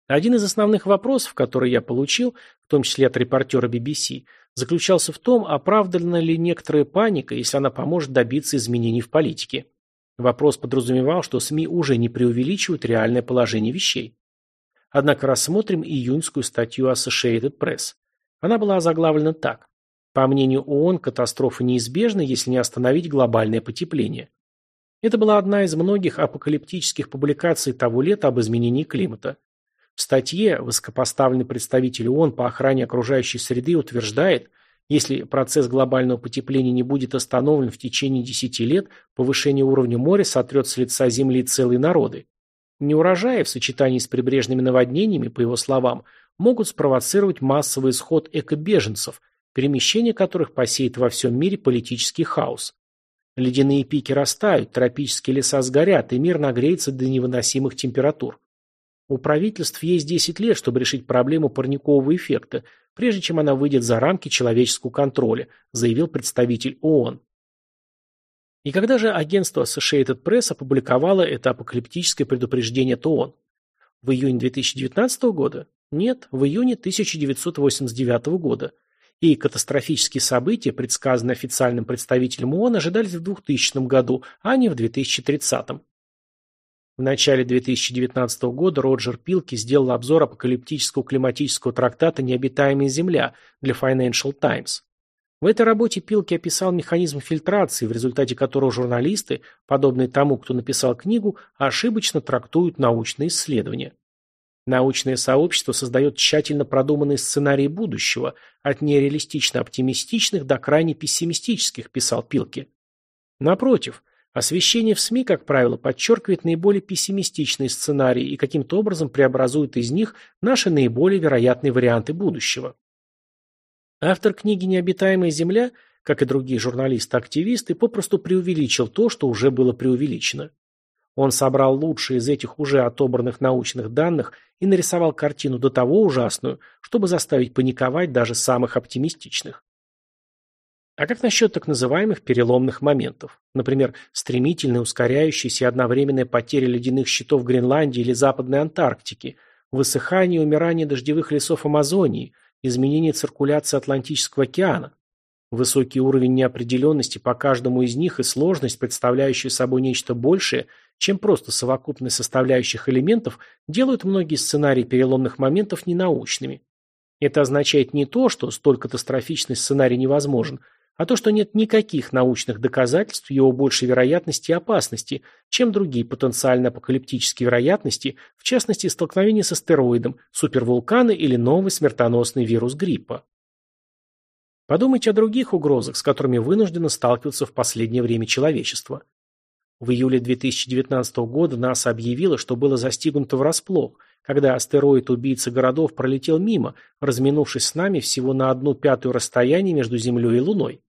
Один из основных вопросов, который я получил, в том числе от репортера BBC, заключался в том, оправдана ли некоторая паника, если она поможет добиться изменений в политике. Вопрос подразумевал, что СМИ уже не преувеличивают реальное положение вещей. Однако рассмотрим июньскую статью Associated Press. Она была озаглавлена так. По мнению ООН, катастрофа неизбежна, если не остановить глобальное потепление. Это была одна из многих апокалиптических публикаций того лета об изменении климата. В статье высокопоставленный представитель ООН по охране окружающей среды утверждает, если процесс глобального потепления не будет остановлен в течение 10 лет, повышение уровня моря сотрет с лица Земли целые народы. Неурожаи в сочетании с прибрежными наводнениями, по его словам, могут спровоцировать массовый исход экобеженцев, перемещение которых посеет во всем мире политический хаос. Ледяные пики растают, тропические леса сгорят, и мир нагреется до невыносимых температур. У правительств есть 10 лет, чтобы решить проблему парникового эффекта, прежде чем она выйдет за рамки человеческого контроля, заявил представитель ООН. И когда же агентство Associated Press опубликовало это апокалиптическое предупреждение от ООН? В июне 2019 года? Нет, в июне 1989 года. И катастрофические события, предсказанные официальным представителем ООН, ожидались в 2000 году, а не в 2030. В начале 2019 года Роджер Пилки сделал обзор апокалиптического климатического трактата «Необитаемая Земля» для Financial Times. В этой работе Пилки описал механизм фильтрации, в результате которого журналисты, подобные тому, кто написал книгу, ошибочно трактуют научные исследования. Научное сообщество создает тщательно продуманные сценарии будущего, от нереалистично оптимистичных до крайне пессимистических, писал Пилки. Напротив, освещение в СМИ, как правило, подчеркивает наиболее пессимистичные сценарии и каким-то образом преобразует из них наши наиболее вероятные варианты будущего. Автор книги «Необитаемая земля», как и другие журналисты-активисты, попросту преувеличил то, что уже было преувеличено. Он собрал лучшие из этих уже отобранных научных данных и нарисовал картину до того ужасную, чтобы заставить паниковать даже самых оптимистичных. А как насчет так называемых переломных моментов? Например, стремительная, ускоряющаяся и одновременная потеря ледяных щитов Гренландии или Западной Антарктики, высыхание и умирание дождевых лесов Амазонии – изменение циркуляции Атлантического океана. Высокий уровень неопределенности по каждому из них и сложность, представляющая собой нечто большее, чем просто совокупность составляющих элементов, делают многие сценарии переломных моментов ненаучными. Это означает не то, что столь катастрофичный сценарий невозможен, а то, что нет никаких научных доказательств его большей вероятности и опасности, чем другие потенциально апокалиптические вероятности, в частности столкновение с астероидом, супервулканы или новый смертоносный вирус гриппа. Подумайте о других угрозах, с которыми вынуждено сталкиваться в последнее время человечество. В июле 2019 года НАСА объявила, что было застигнуто врасплох, когда астероид-убийца городов пролетел мимо, разминувшись с нами всего на одну пятую расстояние между Землей и Луной.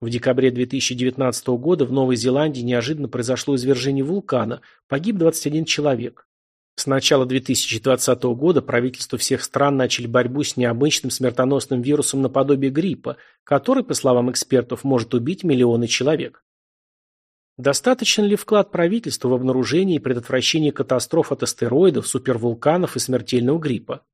В декабре 2019 года в Новой Зеландии неожиданно произошло извержение вулкана, погиб 21 человек. С начала 2020 года правительства всех стран начали борьбу с необычным смертоносным вирусом наподобие гриппа, который, по словам экспертов, может убить миллионы человек. Достаточно ли вклад правительства в обнаружение и предотвращение катастроф от астероидов, супервулканов и смертельного гриппа?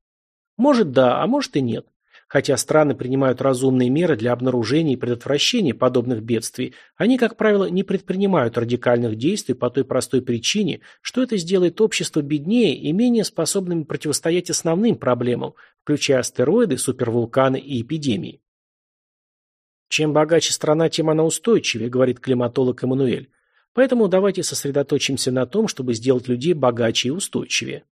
Может да, а может и нет. Хотя страны принимают разумные меры для обнаружения и предотвращения подобных бедствий, они, как правило, не предпринимают радикальных действий по той простой причине, что это сделает общество беднее и менее способным противостоять основным проблемам, включая астероиды, супервулканы и эпидемии. Чем богаче страна, тем она устойчивее, говорит климатолог Эммануэль. Поэтому давайте сосредоточимся на том, чтобы сделать людей богаче и устойчивее.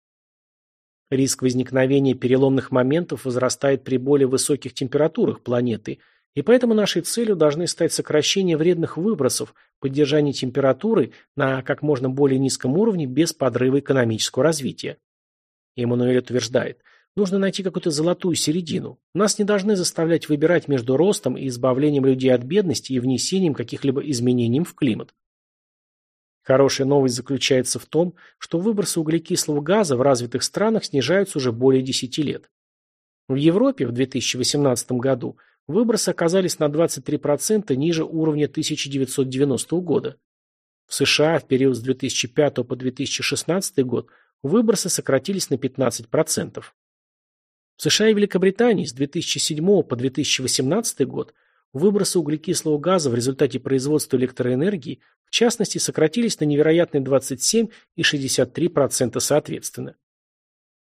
Риск возникновения переломных моментов возрастает при более высоких температурах планеты, и поэтому нашей целью должны стать сокращение вредных выбросов, поддержание температуры на как можно более низком уровне без подрыва экономического развития. Эммануэль утверждает, нужно найти какую-то золотую середину. Нас не должны заставлять выбирать между ростом и избавлением людей от бедности и внесением каких-либо изменений в климат. Хорошая новость заключается в том, что выбросы углекислого газа в развитых странах снижаются уже более 10 лет. В Европе в 2018 году выбросы оказались на 23% ниже уровня 1990 года. В США в период с 2005 по 2016 год выбросы сократились на 15%. В США и Великобритании с 2007 по 2018 год выбросы углекислого газа в результате производства электроэнергии в частности, сократились на невероятные 27 и 63% соответственно.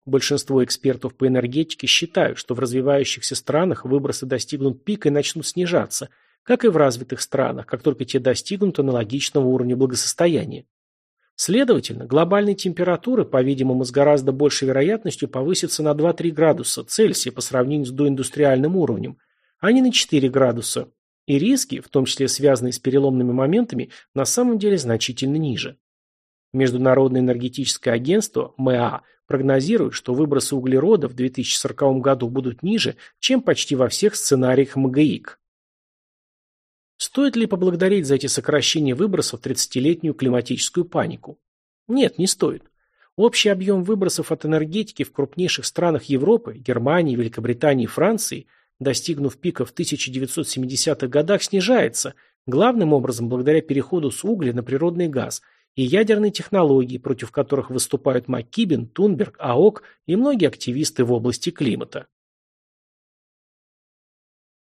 Большинство экспертов по энергетике считают, что в развивающихся странах выбросы достигнут пика и начнут снижаться, как и в развитых странах, как только те достигнут аналогичного уровня благосостояния. Следовательно, глобальные температуры, по-видимому, с гораздо большей вероятностью повысятся на 2-3 градуса Цельсия по сравнению с доиндустриальным уровнем, а не на 4 градуса, и риски, в том числе связанные с переломными моментами, на самом деле значительно ниже. Международное энергетическое агентство МЭА прогнозирует, что выбросы углерода в 2040 году будут ниже, чем почти во всех сценариях МГИК. Стоит ли поблагодарить за эти сокращения выбросов 30-летнюю климатическую панику? Нет, не стоит. Общий объем выбросов от энергетики в крупнейших странах Европы, Германии, Великобритании и Франции, достигнув пика в 1970-х годах, снижается, главным образом благодаря переходу с угля на природный газ и ядерной технологии, против которых выступают МакКибен, Тунберг, АОК и многие активисты в области климата.